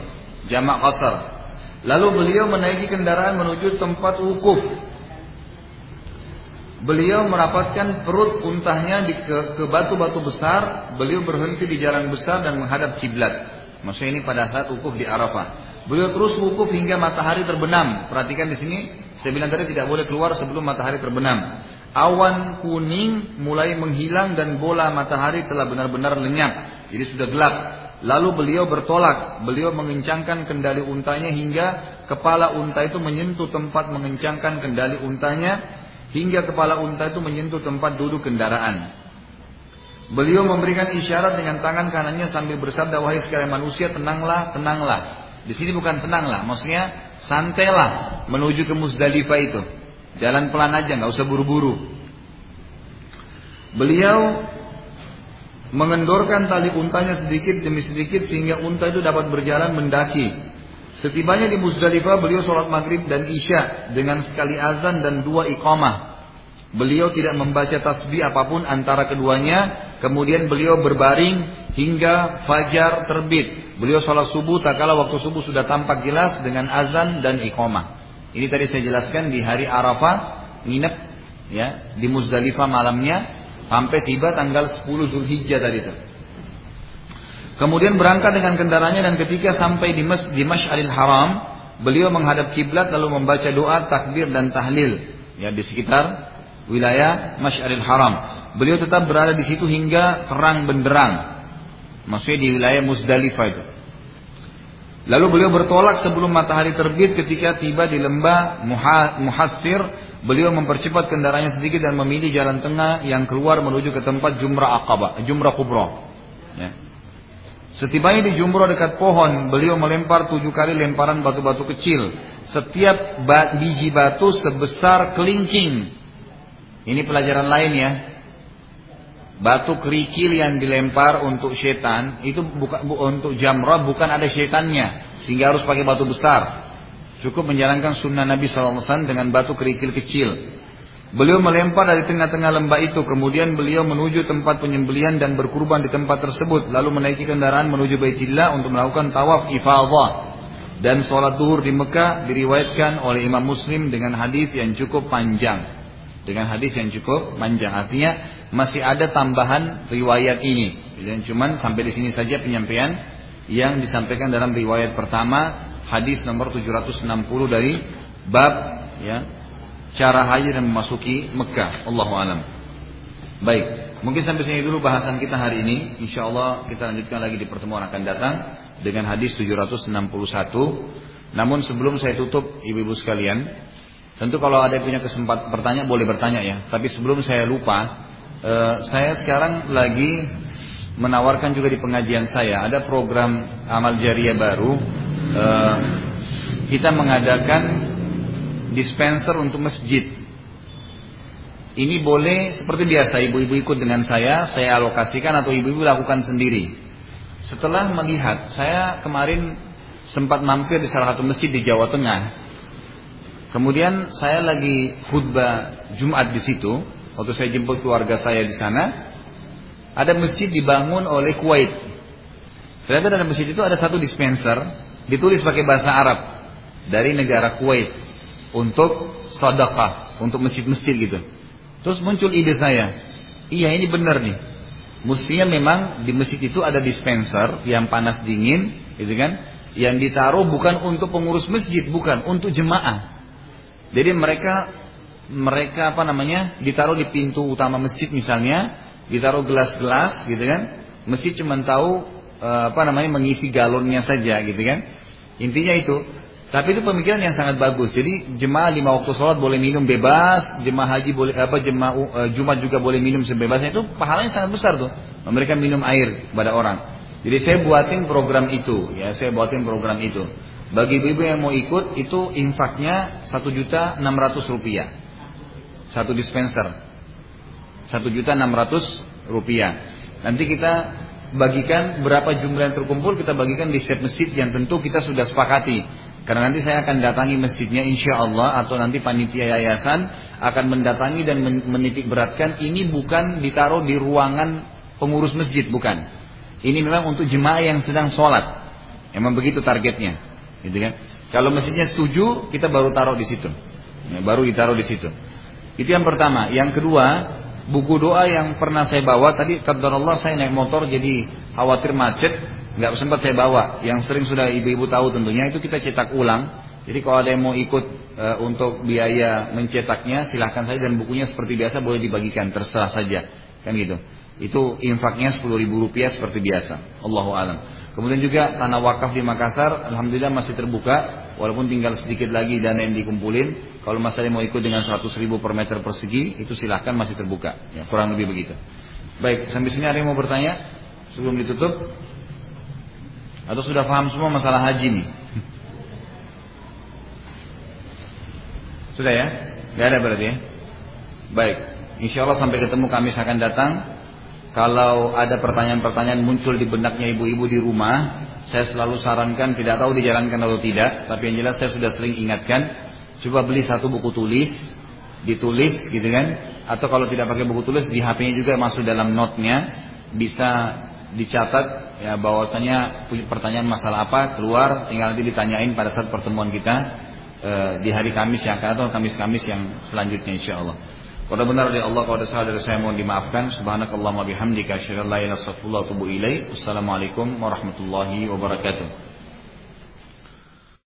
Jamak asar. Lalu beliau menaiki kendaraan menuju tempat wukuf Beliau merapatkan perut untahnya di ke, batu-batu besar. Beliau berhenti di jalan besar dan menghadap kiblat. Maksudnya ini pada saat wukuf di Arafah. Beliau terus wukuf hingga matahari terbenam. Perhatikan di sini, saya bilang tadi tidak boleh keluar sebelum matahari terbenam. Awan kuning mulai menghilang dan bola matahari telah benar-benar lenyap. Jadi sudah gelap. Lalu beliau bertolak. Beliau mengencangkan kendali untanya hingga kepala unta itu menyentuh tempat mengencangkan kendali untanya hingga kepala unta itu menyentuh tempat duduk kendaraan. Beliau memberikan isyarat dengan tangan kanannya sambil bersabda wahai sekalian manusia tenanglah tenanglah. Di sini bukan tenanglah, maksudnya santailah menuju ke Musdalifah itu. Jalan pelan aja, nggak usah buru-buru. Beliau mengendorkan tali untanya sedikit demi sedikit sehingga unta itu dapat berjalan mendaki. Setibanya di Muzdalifah beliau sholat maghrib dan isya dengan sekali azan dan dua iqamah. Beliau tidak membaca tasbih apa pun antara keduanya. Kemudian beliau berbaring hingga fajar terbit. Beliau sholat subuh tak kala waktu subuh sudah tampak jelas dengan azan dan iqamah. Ini tadi saya jelaskan di hari Arafah nginep ya di Muzdalifah malamnya Sampai tiba tanggal 10 Zulhijjah tadi itu. Kemudian berangkat dengan kendaraannya dan ketika sampai di, Mas, di Masyaril Haram, beliau menghadap kiblat lalu membaca doa, takbir dan tahlil ya di sekitar wilayah Masyaril Haram. Beliau tetap berada di situ hingga terang benderang. Maksudnya di wilayah Muzdalifah itu. Lalu beliau bertolak sebelum matahari terbit ketika tiba di lembah Muhasir Beliau mempercepat kendaraannya sedikit dan memilih jalan tengah yang keluar menuju ke tempat Jumrah Aqabah, Jumrah Kubra. Ya. Setibanya di Jumrah dekat pohon, beliau melempar tujuh kali lemparan batu-batu kecil. Setiap biji batu sebesar kelingking. Ini pelajaran lain ya. Batu kerikil yang dilempar untuk setan itu bukan untuk jamrah bukan ada setannya sehingga harus pakai batu besar. Cukup menjalankan sunnah Nabi SAW dengan batu kerikil kecil. Beliau melempar dari tengah-tengah lembah itu. Kemudian beliau menuju tempat penyembelihan dan berkurban di tempat tersebut. Lalu menaiki kendaraan menuju Baitillah untuk melakukan tawaf ifadah. Dan sholat duhur di Mekah diriwayatkan oleh Imam Muslim dengan hadis yang cukup panjang. Dengan hadis yang cukup panjang. Artinya masih ada tambahan riwayat ini. Dan cuman sampai di sini saja penyampaian yang disampaikan dalam riwayat pertama hadis nomor 760 dari bab ya cara haji dan memasuki Mekah. Allahu alam. Baik, mungkin sampai sini dulu bahasan kita hari ini. Insya Allah kita lanjutkan lagi di pertemuan akan datang dengan hadis 761. Namun sebelum saya tutup ibu-ibu sekalian, tentu kalau ada yang punya kesempatan bertanya boleh bertanya ya. Tapi sebelum saya lupa, eh, saya sekarang lagi menawarkan juga di pengajian saya ada program amal jariah baru uh, kita mengadakan dispenser untuk masjid. Ini boleh seperti biasa ibu-ibu ikut dengan saya, saya alokasikan atau ibu-ibu lakukan sendiri. Setelah melihat, saya kemarin sempat mampir di salah satu masjid di Jawa Tengah. Kemudian saya lagi khutbah Jumat di situ, waktu saya jemput keluarga saya di sana, ada masjid dibangun oleh Kuwait. Ternyata dalam masjid itu ada satu dispenser Ditulis pakai bahasa Arab dari negara Kuwait untuk sedekah, untuk masjid-masjid gitu. Terus muncul ide saya, iya ini benar nih. Mestinya memang di masjid itu ada dispenser yang panas dingin, gitu kan? Yang ditaruh bukan untuk pengurus masjid, bukan untuk jemaah. Jadi mereka mereka apa namanya ditaruh di pintu utama masjid misalnya, ditaruh gelas-gelas, gitu kan? Masjid cuma tahu apa namanya mengisi galonnya saja gitu kan. Intinya itu. Tapi itu pemikiran yang sangat bagus. Jadi jemaah lima waktu sholat boleh minum bebas, jemaah haji boleh apa jemaah uh, Jumat juga boleh minum sebebasnya itu pahalanya sangat besar tuh. Memberikan minum air kepada orang. Jadi saya buatin program itu, ya saya buatin program itu. Bagi ibu-ibu yang mau ikut itu infaknya satu juta enam ratus rupiah, satu dispenser, satu juta enam ratus rupiah. Nanti kita bagikan berapa jumlah yang terkumpul kita bagikan di setiap masjid yang tentu kita sudah sepakati. Karena nanti saya akan datangi masjidnya insya Allah atau nanti panitia yayasan akan mendatangi dan menitik beratkan ini bukan ditaruh di ruangan pengurus masjid bukan. Ini memang untuk jemaah yang sedang sholat. Emang begitu targetnya, gitu kan? Kalau masjidnya setuju, kita baru taruh di situ, baru ditaruh di situ. Itu yang pertama. Yang kedua, buku doa yang pernah saya bawa tadi Allah saya naik motor jadi khawatir macet nggak sempat saya bawa. Yang sering sudah ibu-ibu tahu tentunya itu kita cetak ulang. Jadi kalau ada yang mau ikut e, untuk biaya mencetaknya silahkan saja dan bukunya seperti biasa boleh dibagikan terserah saja. Kan gitu? Itu infaknya sepuluh ribu rupiah seperti biasa. Allahu alam. Kemudian juga tanah wakaf di Makassar alhamdulillah masih terbuka walaupun tinggal sedikit lagi dana yang dikumpulin, kalau masalahnya mau ikut dengan 100 ribu per meter persegi, itu silahkan masih terbuka. Ya, kurang lebih begitu. Baik, sampai sini ada yang mau bertanya? Sebelum ditutup? Atau sudah paham semua masalah haji nih? Sudah ya? Gak ada berarti ya? Baik, insya Allah sampai ketemu kami akan datang. Kalau ada pertanyaan-pertanyaan muncul di benaknya ibu-ibu di rumah, saya selalu sarankan tidak tahu dijalankan atau tidak, tapi yang jelas saya sudah sering ingatkan, coba beli satu buku tulis, ditulis gitu kan, atau kalau tidak pakai buku tulis di HP-nya juga masuk dalam note-nya, bisa dicatat ya bahwasanya pertanyaan masalah apa keluar tinggal nanti ditanyain pada saat pertemuan kita e, di hari Kamis yang akan atau Kamis-Kamis yang selanjutnya insya Allah. Kalau benar dari Allah, kalau ada salah dari saya mohon dimaafkan. Subhanakallahumma bihamdika asyhadu an la ilaha illa. Wassalamualaikum warahmatullahi wabarakatuh.